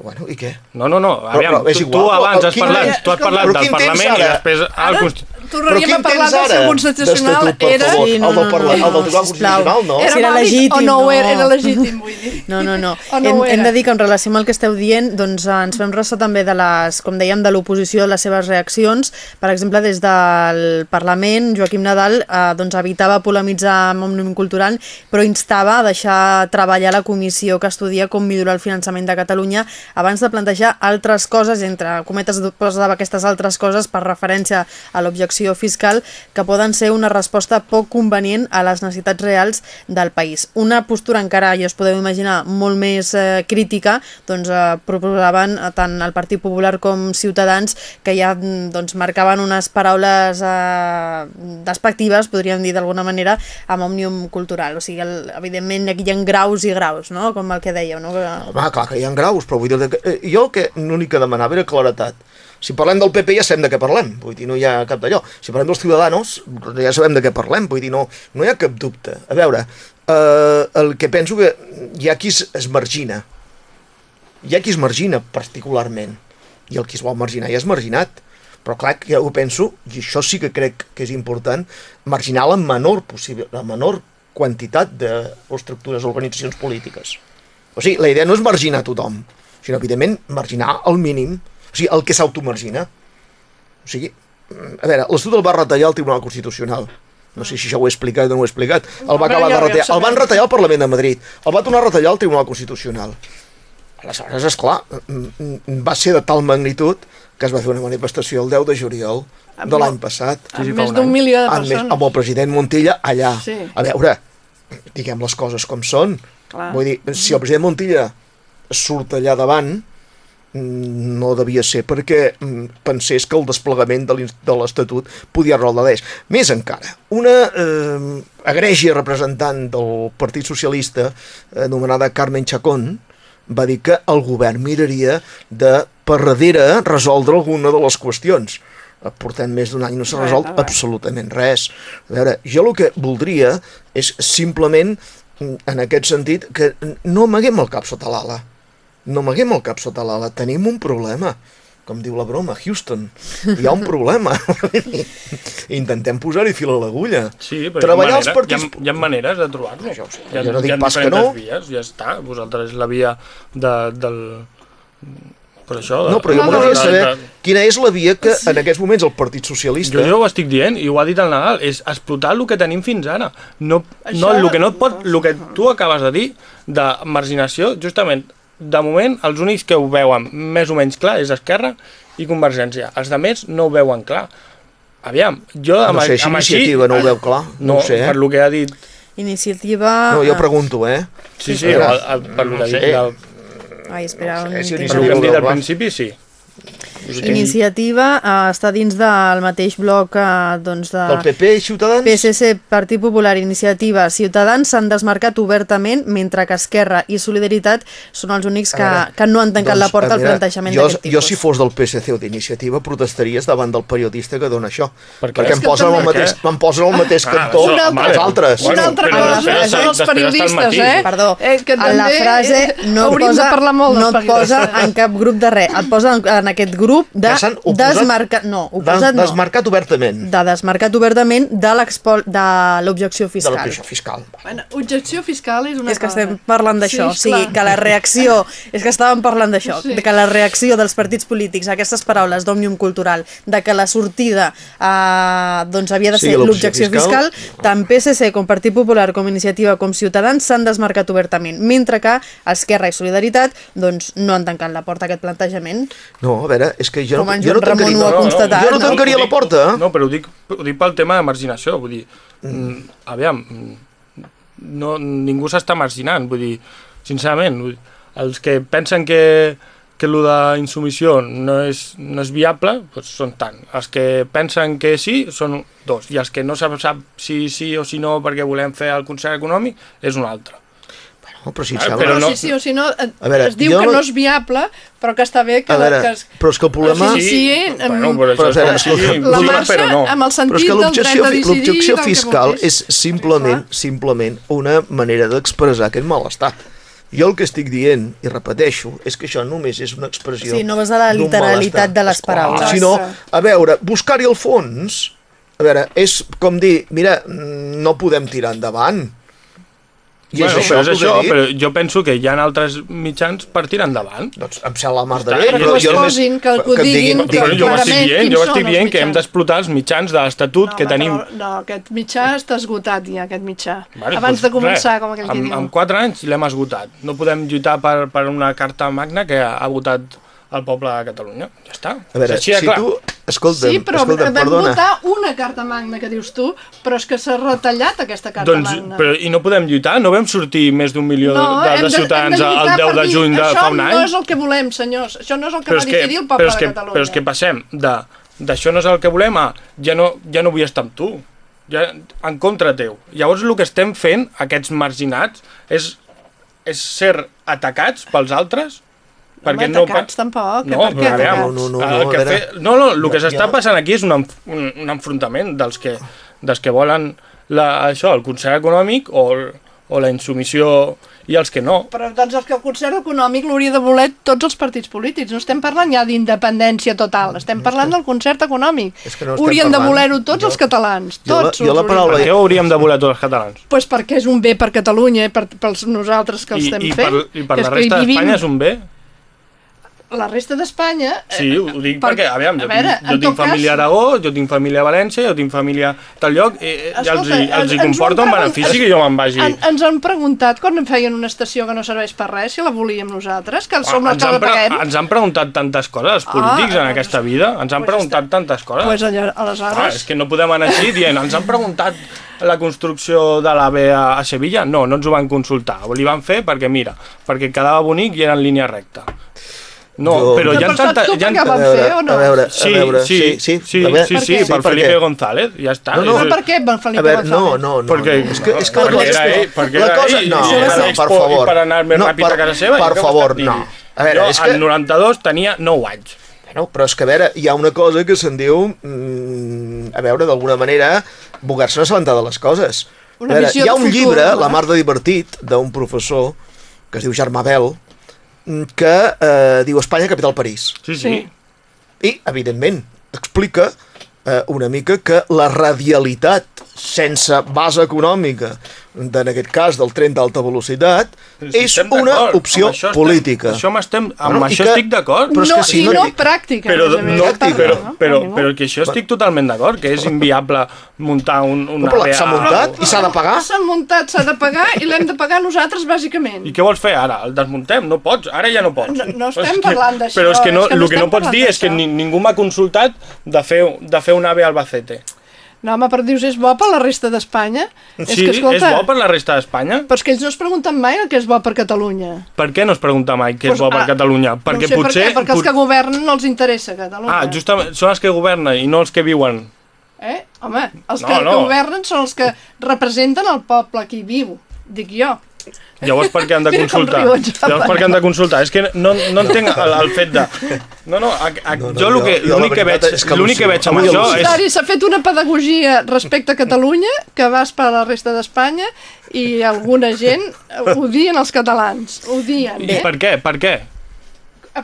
Bueno, i què? No, no, no, aviam, però és tu, igual, tu però abans has quin- parlat, tu has parlat però del Parlament i ara? després el Ara Constitucional. tornaríem a parlar del seu constitucional. Era... Sí, no, el del, no, parla... no, el del Tribunal. Constitucional, no? Era era legítim, o no, ho era, no. era legítim, vull dir. No, no, no. No hem, hem de dir que en relació amb el que esteu dient, doncs eh, ens fem ressò també de les, com dèiem, de l'oposició, les seves reaccions. Per exemple, des del Parlament, Joaquim Nadal eh, doncs, evitava polemitzar amb Òmnium Cultural, però instava a deixar treballar la comissió que estudia com millorar el finançament de Catalunya abans de plantejar altres coses, entre cometes posava aquestes altres coses per referència a l'objecció fiscal, que poden ser una resposta poc convenient a les necessitats reals del país. Una postura encara, ja us podeu imaginar, molt més eh, crítica, doncs eh, proposaven tant el Partit Popular com Ciutadans que ja doncs, marcaven unes paraules eh, despectives, podríem dir d'alguna manera, amb Òmnium Cultural. O sigui, el, evidentment aquí hi ha graus i graus, no? com el que dèieu. No? Home, clar que hi ha graus, però vull dir que eh, jo que l'únic que demanava era claretat. Si parlem del PP ja sabem de què parlem, vull dir, no hi ha cap d'allò. Si parlem dels Ciudadanos ja sabem de què parlem, vull dir, no, no hi ha cap dubte. A veure, eh, el que penso que hi ha qui es, es margina. Hi ha qui es margina particularment, i el qui es vol marginar ja és marginat. Però clar, que jo ho penso, i això sí que crec que és important, marginar la menor possible, la menor quantitat de o estructures o organitzacions polítiques. O sigui, la idea no és marginar tothom, sinó, evidentment, marginar al mínim, o sigui, el que s'automargina. O sigui, a veure, l'Estatut el va retallar el Tribunal Constitucional. No sé si això ho he explicat o no ho he explicat. El va acabar de retallar. El van retallar al Parlament de Madrid. El va tornar a retallar al Tribunal Constitucional. Aleshores, esclar, va ser de tal magnitud que es va fer una manifestació el 10 de juliol de l'any passat Sí, sí, Amb fa més un d'un any. milió de amb, més, persones. amb el president Montilla allà. Sí. A veure, diguem les coses com són. Clar. Vull dir, si el president Montilla surt allà davant, mm, no devia ser perquè mm, pensés que el desplegament de l'Estatut podia rolar d'eix. Més encara, una eh, agrègia representant del Partit Socialista, eh, anomenada Carmen Chacón, va dir que el govern miraria de per darrere resoldre alguna de les qüestions. Eh, Portem més d'un any no s'ha Res, resolt res. absolutament res. A veure, jo el que voldria és simplement, mm, en aquest sentit, que no amaguem el cap sota l'ala. No amaguem el cap sota l'ala. Tenim un problema. Com diu la broma, Houston, hi ha un problema. Intentem posar-hi fil a l'agulla. Sí, però Treballar hi, ha els manera, partits... hi, ha, hi ha maneres de trobar-lo. Jo ho sé, Hi ha, jo no dic hi ha pas que no. vies, ja està. Vosaltres la via de, del... Per això... De, No, però jo m'agradaria no, saber de- quina és la via que en aquests moments el Partit Socialista... Jo, jo ho estic dient, i ho ha dit el Nadal, és explotar el que tenim fins ara. No, no, el que no et pot, el que tu acabes de dir, de marginació, justament, de moment, els únics que ho veuen més o menys clar és Esquerra i Convergència. Els de més no ho veuen clar. Aviam, jo amb, no sé, si amb iniciativa no ho veu clar, no, No, sé. per lo que ha dit... Iniciativa... No, jo eh, pregunto, eh? Sí, sí, el, el, per lo No que, no del, Ai, espera, No un sé si per lo que hem dit al principi, sí. Iniciativa eh, està dins del mateix bloc eh, doncs de... Del PP i Ciutadans? PSC, Partit Popular, Iniciativa, Ciutadans s'han desmarcat obertament, mentre que Esquerra i Solidaritat són els únics que, veure, que no han tancat doncs, la porta a al veure, plantejament d'aquest tipus. Jo, si fos del PSC o d'Iniciativa, protestaries davant del periodista que dona això. Per què? Perquè em posen, també- el mateix, em posen el mateix Ah, cantó això, que vale. els altres. Una altra cosa després- són els després està el periodistes, eh? Perdó, eh, que a la també, frase no et posa, de parlar molt no dels et posa en cap grup de res, et posa en, en aquest grup grup de desmarcat... No, Des, oposat no. desmarcat obertament De desmarcat obertament de l'expol- de l'objecció de fiscal. l'objecció fiscal. Bueno, objecció fiscal és una És que cosa. estem parlant d'això, Sí, sí, o sigui, esclar. que la reacció, és que estàvem parlant d'això, Sí. de que la reacció dels partits polítics a aquestes paraules d'òmnium cultural, de que la sortida eh, doncs havia de ser l'objecció l'objecció fiscal, tant PSC com Partit Popular, com Iniciativa, com Ciutadans s'han desmarcat obertament, mentre que Esquerra i Solidaritat doncs, no han tancat la porta a aquest plantejament. No, a veure, és que jo, no, jo no tancaria... ha no, constatat, jo no no? tancaria Ho la dic- porta. No, però ho dic, ho dic pel tema de marginació, vull dir, mm. aviam, no, ningú s'està marginant, vull dir, sincerament, vull dir, els que pensen que, que el d'insumissió no és, no és viable, doncs són tant. Els que pensen que sí, són dos, i els que no sap, sap si sí o si no perquè volem fer el concert econòmic, és un altre. No, però si Ah, però. Però no- sí, sí, o si no, eh, A veure, es diu jo que no- no és viable, però que està bé que... A veure, que es, però és que el problema... Sí, sí, em- bueno, però Però, escolta, sigui, la marxa però no. amb el Però sentit del dret l'objecció a decidir l'objecció fiscal és simplement, Clar. simplement una manera d'expressar aquest malestar. Jo el que estic dient, i repeteixo, és que això només és una expressió Sí, no vas a la literalitat de les paraules. Sinó, Exacte. a veure, buscar-hi el fons, a veure, és com dir, mira, mm, no podem tirar endavant. I bueno, és això, però és que això, dit. però jo penso que hi ha altres mitjans per tirar endavant. Doncs em sembla la mar de bé. però però que jo ho només- que ho diguin, que Però jo ho estic dient, jo estic dient que hem d'explotar els mitjans de l'Estatut que home, tenim... però No, aquest mitjà està esgotat ja, aquest mitjà. Vale, Abans doncs de començar, res, com aquell que diu. En 4 anys l'hem esgotat. No podem lluitar per, per una carta magna que ha votat el poble de Catalunya. Ja està. A veure, així de si clar. tu... Escolta'm, Sí, però escolta'm, vam perdona. votar una carta magna, que dius tu, però és que s'ha retallat aquesta carta Doncs, magna. però, I no podem lluitar? No vam sortir més d'un milió no, de, de, de ciutadans hem el lluitar 10 per de dir, juny de fa un any? Això no és el que volem, senyors. Això no és el que però va que, decidir el poble és que, de Catalunya. però és que passem de d'això no és el que volem a ja no, ja no vull estar amb tu ja, en contra teu llavors el que estem fent, aquests marginats és, és ser atacats pels altres perquè Home, no atacats tampoc, que no, per què atacats? No, no, no, el que veure. fe... no, no, el que Ja- s'està ja- passant aquí és un, enf un, un enfrontament dels que, dels que volen la, això, el concert econòmic o, el, o la insumissió i els que no Però doncs el que el concert econòmic l'hauria de voler tots els partits polítics. No estem parlant ja d'independència total, estem parlant del concert econòmic. És que no Haurien de parlant- voler-ho tots jo- els catalans. jo la- Tots jo la els haurien- paraula- per què ho hauríem de voler tots els catalans? Pues perquè és un bé per Catalunya, eh, per, pels nosaltres que el I, estem i, fent. per, i per que la resta vivim- d'Espanya és un bé? La resta d'Espanya... eh, Sí, ho dic per- perquè, aviam, jo, a veure, tinc, jo tinc tot cas- família a Aragó, jo tinc família a València, jo tinc família a tal lloc, i, i els, Escolta, hi, els hi ens- ens comporta ho un benefici que jo me'n vagi. En, ens han preguntat quan em feien una estació que no serveix per res, si la volíem nosaltres, que som Ah, els ens, que la paguem. ens han preguntat tantes coses els polítics Ah, en aquesta vida, ens han pues preguntat està. tantes coses. Pues allò, Ah, aleshores... és que no podem anar així dient, ens han preguntat la construcció de l'AVE a, a Sevilla? No, no ens ho van consultar. Li van fer perquè, mira, perquè quedava bonic i era en línia recta. No, Jo- però hi ha tanta... Hi ha... van fer o no? a veure, Sí, a veure, sí, sí, sí, sí, sí, Per sí, què? per Sí, Felipe perquè- González, ja està. No, no, És- Però per què van Felipe A veure, no, González? no, no. Perquè, no. És que, és que perquè la cosa... era ell, perquè la era cosa, ell, no, no, per favor. per anar més no, ràpid per, a casa seva. Per favor, no. A veure, jo, és que... el 92 tenia 9 anys. Bueno, però és que, a veure, hi ha una cosa que se'n diu, mm, a veure, d'alguna manera, voler-se assabentar de les coses. Una a veure, hi ha un futur, llibre, no? La mar de divertit, d'un professor, que es diu Germà Bel, que eh, diu Espanya, capital París. Sí, sí. I, evidentment, explica eh, una mica que la radialitat sense base econòmica, en aquest cas del tren d'alta velocitat, Però si és estem una opció amb això estem- política. Això m'estem, amb Bueno, això que- estic d'acord. Però és no, que si I no- no pràctica. Però, no, pràctica, però, no? però, Ningú. però que això estic totalment d'acord, que és inviable muntar un, un Però AVE s'ha muntat i s'ha de pagar. S'ha muntat, s'ha de pagar i l'hem de pagar nosaltres, bàsicament. I què vols fer ara? El desmuntem? No pots, ara ja no pots. No- no estem És que- parlant d'això, Però és que no, és que no el que no estem pots dir és que ni, ningú m'ha consultat de fer, de fer un AVE a Albacete. No, home, però dius, és bo per la resta d'Espanya? Sí, és que, escolta, és bo per la resta d'Espanya? Però és que ells no es pregunten mai el que és bo per Catalunya. Per què no es pregunta mai què és Pues, bo per ah, Catalunya? Perquè no sé potser... per què, perquè els que governen no els interessa Catalunya. Ah, justament, són els que governen i no els que viuen. Eh? Home, els No, que, no. que governen són els que representen el poble que hi viu, dic jo. Llavors per què han de consultar? Llavors per què han de consultar? És que no, no entenc el, el fet de... No, no, a, a, No, no, jo, que- l'únic que, veritat veig, és que l'únic que veig amb això és... S'ha fet una pedagogia respecte a Catalunya que vas per a la resta d'Espanya i alguna gent ho dien els catalans, ho dien, I eh? per què? Per què?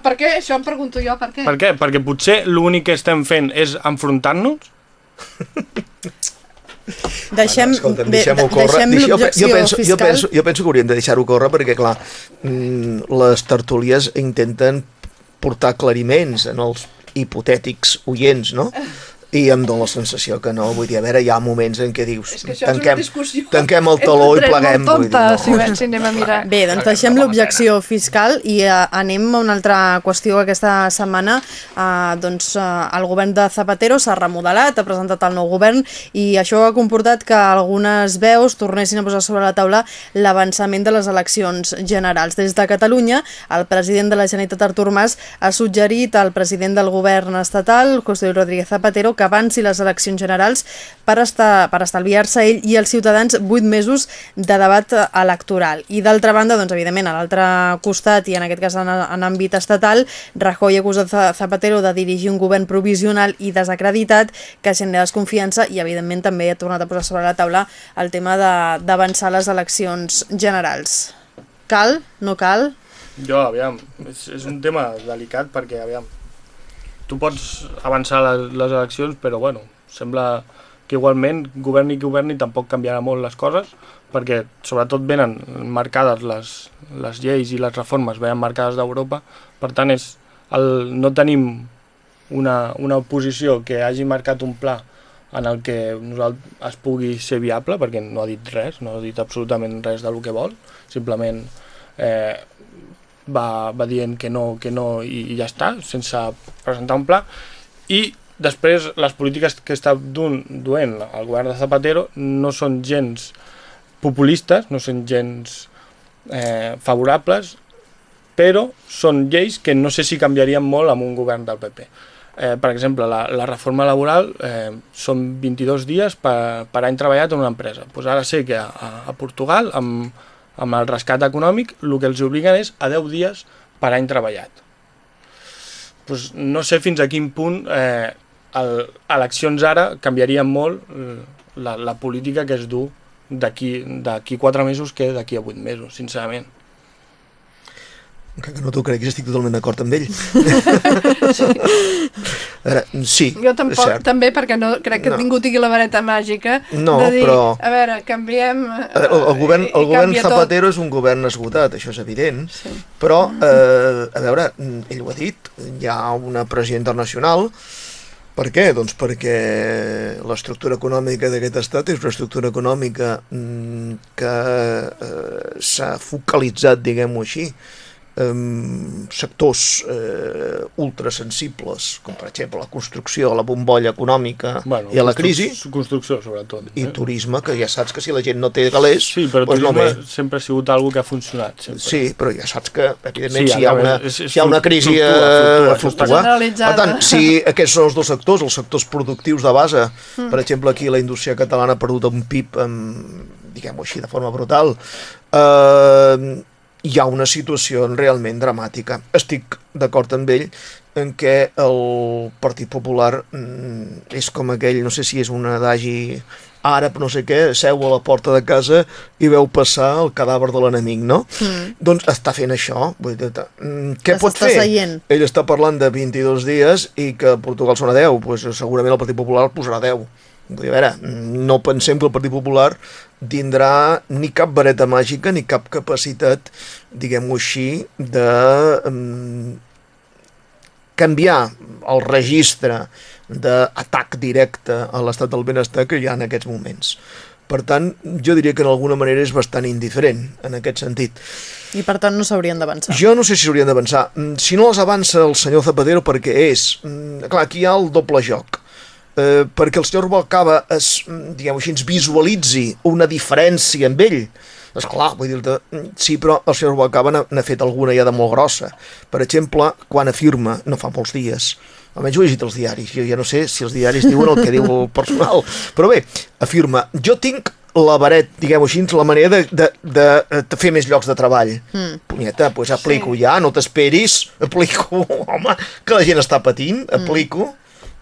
Per què? Això em pregunto jo, per què? Per què? Perquè potser l'únic que estem fent és enfrontar-nos? Deixem, Bueno, escolta'm, bé, deixem-ho de- córrer. deixem jo, jo, penso, jo, fiscal. penso, jo penso que hauríem de deixar-ho córrer perquè, clar, mm, les tertúlies intenten portar aclariments en els hipotètics oients, no? I em dóna la sensació que no, vull dir, a veure, hi ha moments en què dius tanquem, tanquem el taló i pleguem. vull dir, no. si, si anem a mirar. Bé, doncs deixem l'objecció fiscal i eh, anem a una altra qüestió aquesta setmana. Eh, doncs eh, el govern de Zapatero s'ha remodelat, ha presentat el nou govern i això ha comportat que algunes veus tornessin a posar sobre la taula l'avançament de les eleccions generals. Des de Catalunya, el president de la Generalitat Artur Mas ha suggerit al president del govern estatal, José Luis Rodríguez Zapatero, que avanci les eleccions generals per, estar, per estalviar-se ell i els ciutadans vuit mesos de debat electoral. I d'altra banda, doncs, evidentment, a l'altre costat, i en aquest cas en, en àmbit estatal, Rajoy Za- Zapatero de dirigir un govern provisional i desacreditat que genera desconfiança i, evidentment, també ha tornat a posar sobre la taula el tema d'avançar les eleccions generals. Cal? No cal? Jo, aviam, és, és un tema delicat perquè, aviam, tu pots avançar les, les eleccions, però, bueno, sembla que igualment, governi qui governi, tampoc canviarà molt les coses, perquè sobretot venen marcades les, les lleis i les reformes, venen marcades d'Europa, per tant, és el, no tenim una, una oposició que hagi marcat un pla en el que es pugui ser viable, perquè no ha dit res, no ha dit absolutament res del que vol, simplement eh, va, va dient que no, que no i, i ja està, sense presentar un pla. I després les polítiques que està duent, el govern de Zapatero no són gens populistes, no són gens eh, favorables, però són lleis que no sé si canviarien molt amb un govern del PP. Eh, per exemple, la, la reforma laboral eh, són 22 dies per, per any treballat en una empresa. Pues ara sé que a, a Portugal, amb, amb el rescat econòmic, el que els obliguen és a 10 dies per any treballat. Pues no sé fins a quin punt eh, el, eleccions ara canviarien molt eh, la, la política que es du d'aquí d'aquí 4 mesos que d'aquí a 8 mesos, sincerament. Que no t'ho creguis, estic totalment d'acord amb ell. a veure, sí, Jo tampoc, també, perquè no crec que No. ningú tingui la vareta màgica No, de dir, però- a veure, canviem... A veure, El, el govern, i- el govern Zapatero és un govern esgotat, això és evident, Sí. però, eh, a veure, ell ho ha dit, hi ha una pressió internacional, per què? Doncs perquè l'estructura econòmica d'aquest estat és una estructura econòmica mm, que eh, s'ha focalitzat, diguem-ho així, sectors eh, ultrasensibles, com per exemple la construcció, la bombolla econòmica Bueno, i a la crisi, Construcció, sobretot. i eh? turisme, que ja saps que si la gent no té galers, Sí, però doncs no turisme ve. sempre ha sigut algo que ha funcionat. Sempre. Sí, però ja saps que, evidentment, Sí, si, hi ha una, és- és si hi ha una crisi fluctua, eh, fluctua, fluctua. això està generalitzada. Per tant, si aquests són els dos sectors, els sectors productius de base, per exemple, aquí la indústria catalana ha perdut un PIB, amb, diguem-ho així, de forma brutal, eh, hi ha una situació realment dramàtica. Estic d'acord amb ell en què el Partit Popular mm, és com aquell, no sé si és un adagi àrab, no sé què, seu a la porta de casa i veu passar el cadàver de l'enemic, no? Mm. Doncs està fent això. Vull dir, mm, què Que pot fer? seient. Ell està parlant de 22 dies i que Portugal són a 10, doncs segurament el Partit Popular posarà 10. Vull dir, a veure, no pensem que el Partit Popular tindrà ni cap vareta màgica ni cap capacitat, diguem-ho així, de mm, canviar el registre d'atac directe a l'estat del benestar que hi ha en aquests moments. Per tant, jo diria que en alguna manera és bastant indiferent en aquest sentit. I per tant no s'haurien d'avançar. Jo no sé si s'haurien d'avançar. Mm, Si no les avança el senyor Zapatero perquè és... mm, Clar, aquí hi ha el doble joc. Eh, perquè el senyor Rubalcaba es, mm, diguem així, visualitzi una diferència amb ell. És clar, vull dir sí, però el senyor Rubalcaba n'ha fet alguna ja de molt grossa. Per exemple, quan afirma, no fa molts dies, almenys ho he llegit als diaris, jo ja no sé si els diaris diuen el que diu el personal, però bé, afirma, jo tinc la baret, diguem-ho així, la manera de, de, de, de fer més llocs de treball. Mm. Punyeta, doncs pues aplico Sí. ja, no t'esperis, aplico, home, que la gent està patint, aplico.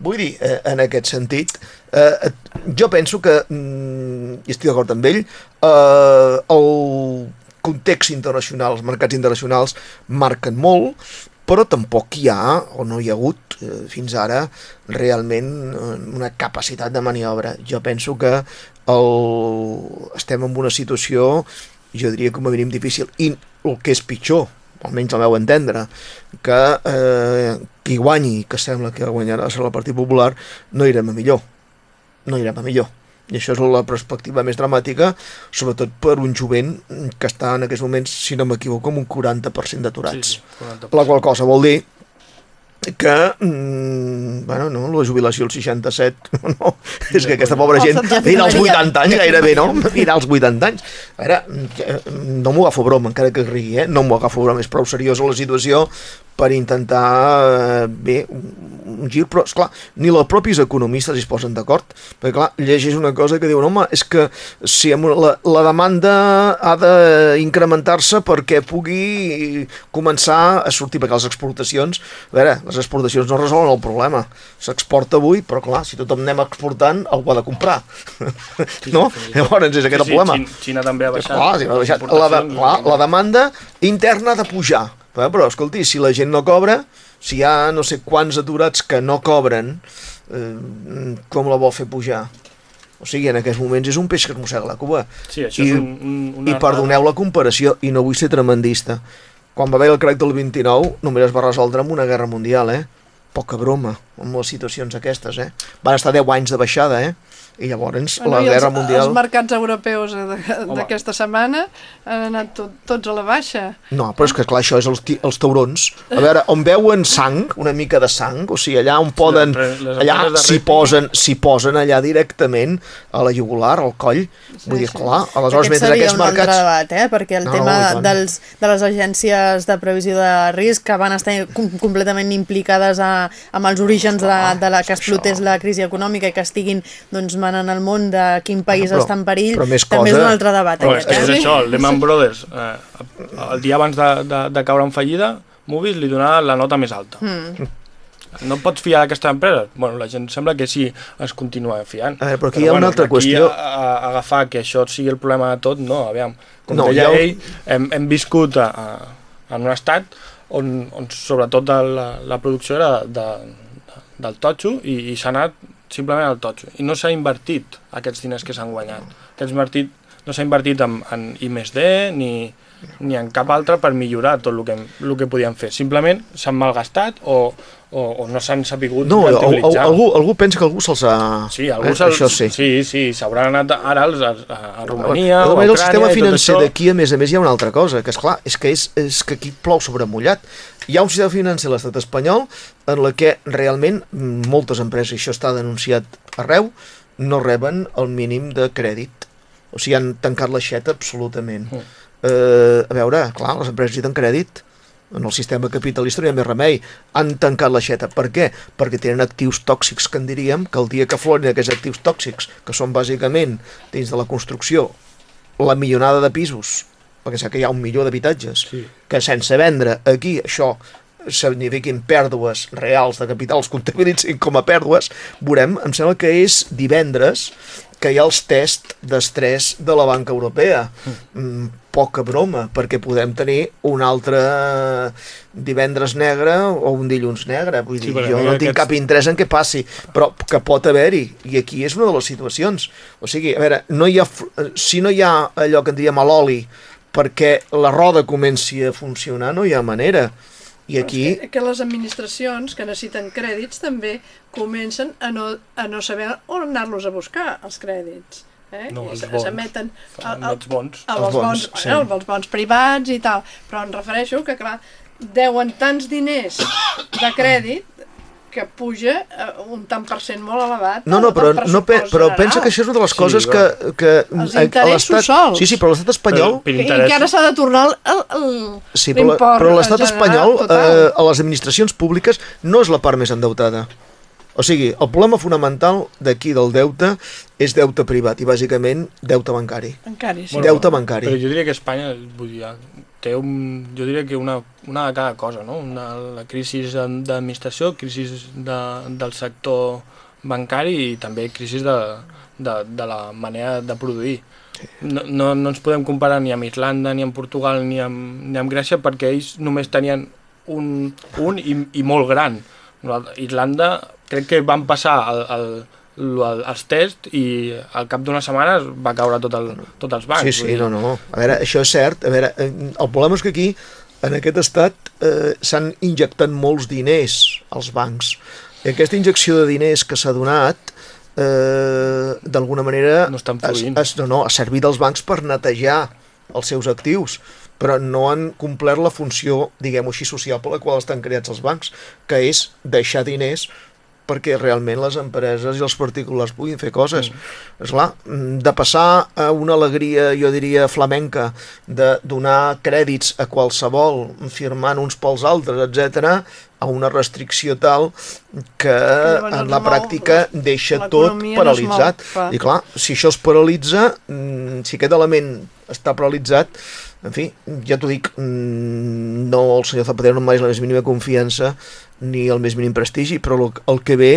Vull dir, eh, en aquest sentit, eh, jo penso que, mm, i estic d'acord amb ell, eh, el context internacional, els mercats internacionals marquen molt, però tampoc hi ha, o no hi ha hagut eh, fins ara, realment eh, una capacitat de maniobra. Jo penso que el... estem en una situació, jo diria com a mínim difícil, i el que és pitjor, almenys el meu entendre, que eh, qui guanyi, que sembla que guanyarà serà el Partit Popular, no irem a millor. No irem a millor. I això és la perspectiva més dramàtica, sobretot per un jovent que està en aquests moments, si no m'equivoco, amb un 40% d'aturats. Sí, sí, 40%. La qual cosa vol dir que, mm, bueno, no, la jubilació als 67, no, és que aquesta pobra gent mira als firmaria. 80 anys gairebé, no? Mira als 80 anys. A veure, no m'ho agafo broma, encara que rigui, eh? No m'ho agafo broma, és prou seriosa la situació per intentar, eh, bé, un un gir, però, esclar, ni els propis economistes es posen d'acord, perquè, clar, llegeix una cosa que diuen, home, és que si la, la demanda ha d'incrementar-se perquè pugui començar a sortir, perquè les exportacions, a veure, les exportacions no resolen el problema, s'exporta avui, però clar, si tothom anem exportant, algú ha de comprar, no? Llavors és aquest el problema. Xina, Xina també ha baixat. Clar, sí, ha baixat. La, de, clar, la demanda interna ha de pujar. Però, però, escolti, si la gent no cobra, si hi ha no sé quants aturats que no cobren, eh, com la vol fer pujar? O sigui, en aquests moments és un peix que es mossega la cua. Sí, això I, és un, un, una I perdoneu la comparació, i no vull ser tremendista. Quan va haver el crac del 29, només es va resoldre amb una guerra mundial, eh? Poca broma, amb les situacions aquestes, eh? Van estar 10 anys de baixada, eh? I llavors la i guerra els, mundial... Els mercats europeus eh, de- d'aquesta setmana han anat tot, tots a la baixa. No, però és que clar, això és els, els taurons. A veure, on veuen sang, una mica de sang, o sigui, allà on poden, empreses allà s'hi posen, s'hi posen allà directament a la jugular, al coll. Vull dir, sí. clar, aleshores Aquest mentre seria aquests un altre mercats... debat, eh? perquè el No, tema i tant. dels, de les agències de previsió de risc que van estar com, completament implicades a, amb els orígens de, de la que explotés la crisi econòmica i que estiguin doncs, manant el món de quin país Però- està en perill, però més també és cosa- un altre debat. Però aquest, és, és eh? això, el Lehman Brothers, eh, el dia abans de, de, de caure en fallida, Movies li donava la nota més alta. Mm. No pots fiar d'aquesta empresa? Bueno, la gent sembla que sí es continua fiant. A veure, però aquí hi ha una altra qüestió. A, a, agafar que això sigui el problema de tot, no, aviam. Com No, deia un- ell, hem, hem viscut a, a, en un estat on, on sobretot la, la producció era de, de, del totxo i, i s'ha anat simplement al totxo. I no s'ha invertit aquests diners que s'han guanyat. Aquests invertit, no s'ha invertit en, en I més D ni, ni en cap altre per millorar tot el que, el que podien fer. Simplement s'han malgastat o, o, o no s'han sapigut No, al- rentabilitzar. algú, algú pensa que algú se'ls ha... Sí, algú eh? Això sí. Sí, sí, s'hauran anat ara als, a, a, a Romania a el Ucrània sistema i tot financer d'aquí, a més a més, hi ha una altra cosa, que és clar, és que, és, és que aquí plou sobre mullat. Hi ha un sistema financer a l'estat espanyol en la que realment moltes empreses, això està denunciat arreu, no reben el mínim de crèdit. O sigui, han tancat l'aixeta absolutament. Mm. Eh, a veure, clar, les empreses necessiten crèdit, en el sistema capitalista no hi ha més remei. Han tancat l'aixeta. Per què? Perquè tenen actius tòxics, que en diríem, que el dia que florin aquests actius tòxics, que són bàsicament dins de la construcció, la millonada de pisos, perquè sé que hi ha un milió d'habitatges, Sí. que sense vendre aquí això signifiquin pèrdues reals de capital, els comptabilitzin com a pèrdues, veurem, em sembla que és divendres que hi ha els test d'estrès de la Banca Europea. Mm, poca broma, perquè podem tenir un altre divendres negre o un dilluns negre. Vull Sí, dir, perquè jo no tinc aquests- cap interès en què passi, però que pot haver-hi, i aquí és una de les situacions. O sigui, a veure, no hi ha, eh, si no hi ha allò que en diríem a l'oli perquè la roda comenci a funcionar, no hi ha manera. I aquí... Que, que les administracions que necessiten crèdits també comencen a no, a no saber on anar-los a buscar, els crèdits. Eh? No, els bons. s'emeten a- els bons. a Els els bons, bons, sí. bueno, els bons privats i tal, però em refereixo que, clar, deuen tants diners de crèdit que puja eh, un tant per cent molt elevat No, no, però, no pe, però pensa que això és una de les Sí, coses que, però- que Els a- a interessos l'estat- sols. Sí, sí, però l'estat espanyol... Per, per I encara s'ha de tornar el, el, Sí, però, l'import però l'estat espanyol, total. eh, a les administracions públiques, no és la part més endeutada. O sigui, el problema fonamental d'aquí del deute és deute privat i bàsicament deute bancari. Encara sí. Bueno, deute bancari. Però jo diria que Espanya vull dir, té un, jo diria que una, una de cada cosa, no? Una, la crisi d'administració, crisi de, del sector bancari i també crisi de, de, de la manera de produir. No, no, no ens podem comparar ni amb Islanda, ni amb Portugal, ni amb, ni amb Grècia, perquè ells només tenien un, un i, i molt gran. Irlanda crec que van passar el, el, el, els tests i al cap d'unes setmanes va caure tot, el, tot els bancs. Sí, sí, no, no. A veure, això és cert. A veure, eh, el problema és que aquí, en aquest estat, eh, s'han injectat molts diners als bancs. I aquesta injecció de diners que s'ha donat, eh, d'alguna manera, No estan es, es, no, no, ha servit als bancs per netejar els seus actius però no han complert la funció, diguem-ho així, social per la qual estan creats els bancs, que és deixar diners perquè realment les empreses i els particulars puguin fer coses. Mm. Esclar, de passar a una alegria, jo diria, flamenca, de donar crèdits a qualsevol, firmant uns pels altres, etc, a una restricció tal que llavors en la no- pràctica deixa tot l'economia no mou, paralitzat. clar. I clar, si això es paralitza, mm, si aquest element està paralitzat, en fi, ja t'ho dic, mm, no, el senyor Zapatero no em mereix la més mínima confiança ni el més mínim prestigi, però el, el que ve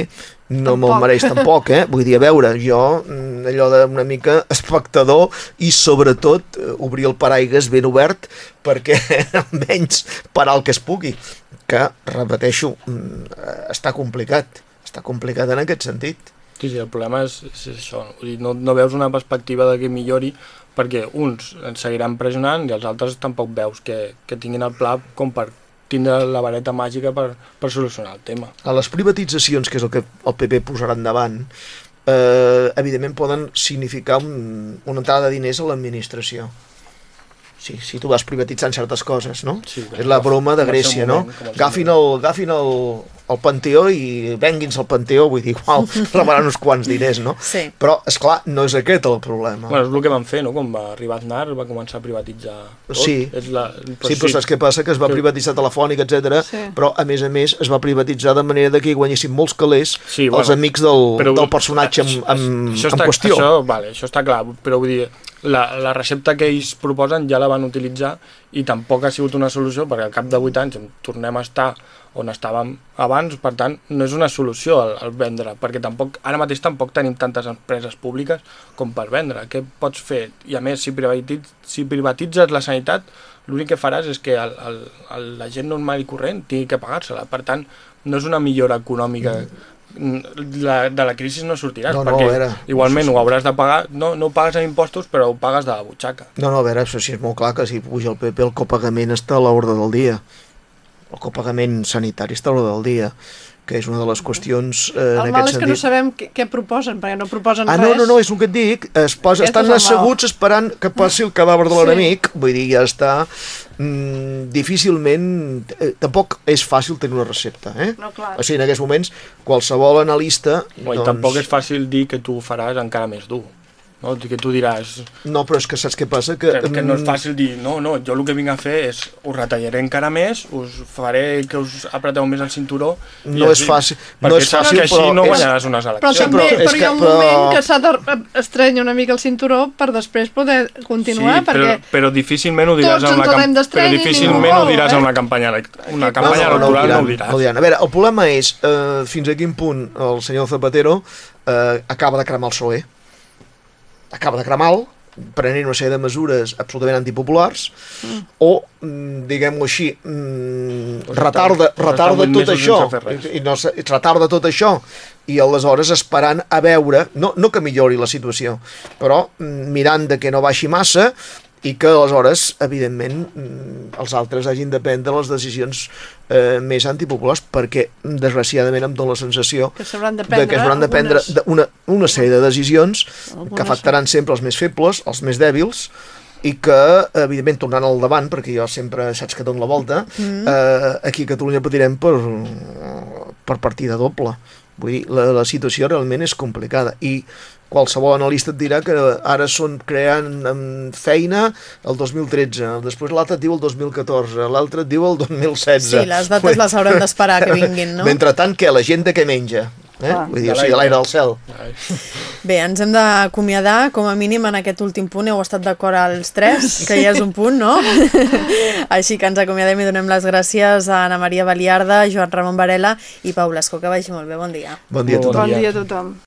no me'l mereix tampoc, eh? Vull dir, a veure, jo, mm, allò d'una mica espectador i sobretot eh, obrir el paraigues ben obert perquè almenys parar el que es pugui, que, repeteixo, mm, està complicat, està complicat en aquest sentit. Sí, sí, el problema és, és això, no, no veus una perspectiva de que millori perquè uns ens seguiran pressionant i els altres tampoc veus que, que tinguin el pla com per tindre la vareta màgica per, per solucionar el tema. a les privatitzacions, que és el que el PP posarà endavant, eh, evidentment poden significar un, una entrada de diners a l'administració. Sí, si tu vas privatitzant certes coses, no? Sí, és la broma de el Grècia, no? moment, el seu Agafin el, agafin el, el Panteó i venguin-se al Panteó, vull dir, igual, rebaran uns quants diners, no? Sí. Però, és clar no és aquest el problema. Bueno, és el que van fer, no? Quan va arribar Aznar va començar a privatitzar tot. Sí. És la, Sí, però saps què passa? Que es va privatitzar Telefònica, etc. Sí. però a més a més es va privatitzar de manera de que hi guanyessin molts calés Sí, els bueno, amics del, però- del personatge en, en, això en està, qüestió. Això, vale, això està clar, però vull dir, la, la recepta que ells proposen ja la van utilitzar i tampoc ha sigut una solució perquè al cap de 8 anys em tornem a estar on estàvem abans, per tant, no és una solució el, el vendre, perquè tampoc, ara mateix tampoc tenim tantes empreses públiques com per vendre. Què pots fer? I a més, si, privatitz, si privatitzes la sanitat, l'únic que faràs és que el, el, el, la gent normal i corrent tingui que pagar-se-la. Per tant, no és una millora econòmica la, de la crisi no sortiràs, No, no, perquè veure, igualment ho hauràs de pagar, no, no ho pagues en impostos, però ho pagues de la butxaca. No, no, a veure, això sí és molt clar que si puja el PP el copagament està a l'ordre del dia. El copagament sanitari està a l'ordre del dia, que és una de les qüestions eh, en El mal aquest és que no sentit. sabem què, què proposen, perquè no proposen Ah, res. no, no, no, és el que et dic. Es posa, Aquest estan és el mal. asseguts esperant que passi el cadàver de Sí. l'enemic. Vull dir, ja està... Mm, difícilment... Eh, tampoc és fàcil tenir una recepta, eh? No, clar. O sigui, en aquests moments, qualsevol analista... Doncs... I tampoc és fàcil dir que tu ho faràs encara més dur. No? Que tu diràs No, però és que saps què passa? Que, que, que no és mm, fàcil dir no, no, jo el que vinc a fer és us retallaré encara més, us faré que us apreteu més el cinturó No és així- fàcil- no és saps fàcil, que així però no és- guanyaràs unes Però eleccions. també però és però hi ha un però- moment que s'ha d'estrènyer una mica el cinturó per després poder continuar, sí, però, perquè però difícilment ho diràs en una ens haurem cam... d'estrènyer però difícilment ningú ho diràs eh? en una campanya, una campanya no, no, no, electoral diran, no ho diràs. no ho diran. A veure, el problema és eh, fins a quin punt el senyor Zapatero eh, acaba de cremar el PSOE. Acaba de cremar-lo, prenent una sèrie de mesures absolutament antipopulars, mm. o, mm, diguem-ho així, mm, retarda, retarda tot això, i no, retarda tot això, i aleshores esperant a veure, no, no que millori la situació, però mm, mirant de que no baixi massa, i que aleshores, evidentment, mm, els altres hagin de prendre les decisions eh, més antipopulars, perquè, desgraciadament, em dona la sensació que s'hauran de de prendre que s'hauran de prendre algunes- de una, una sèrie de decisions Algunes que afectaran sempre els més febles, els més dèbils, i que, evidentment, tornant al davant, perquè jo sempre saps que dono la volta, mm. eh, aquí a Catalunya patirem per, per partida doble. Vull dir, la, la situació realment és complicada i qualsevol analista et dirà que ara són creant feina el 2013, després l'altre et diu el 2014, l'altre et diu el 2016. Sí, les dates les haurem d'esperar que vinguin, no? Mentrestant, què? La gent de què menja? Eh? Clar. Vull dir, o sigui, de l'aire del cel. Bé, ens hem d'acomiadar, com a mínim en aquest últim punt heu estat d'acord als tres, que ja és un punt, no? Així que ens acomiadem i donem les gràcies a Anna Maria Baliarda, Joan Ramon Varela i Pau Blasco. Que vagi molt bé, bon dia. Bon dia a tothom. Bon dia a tothom.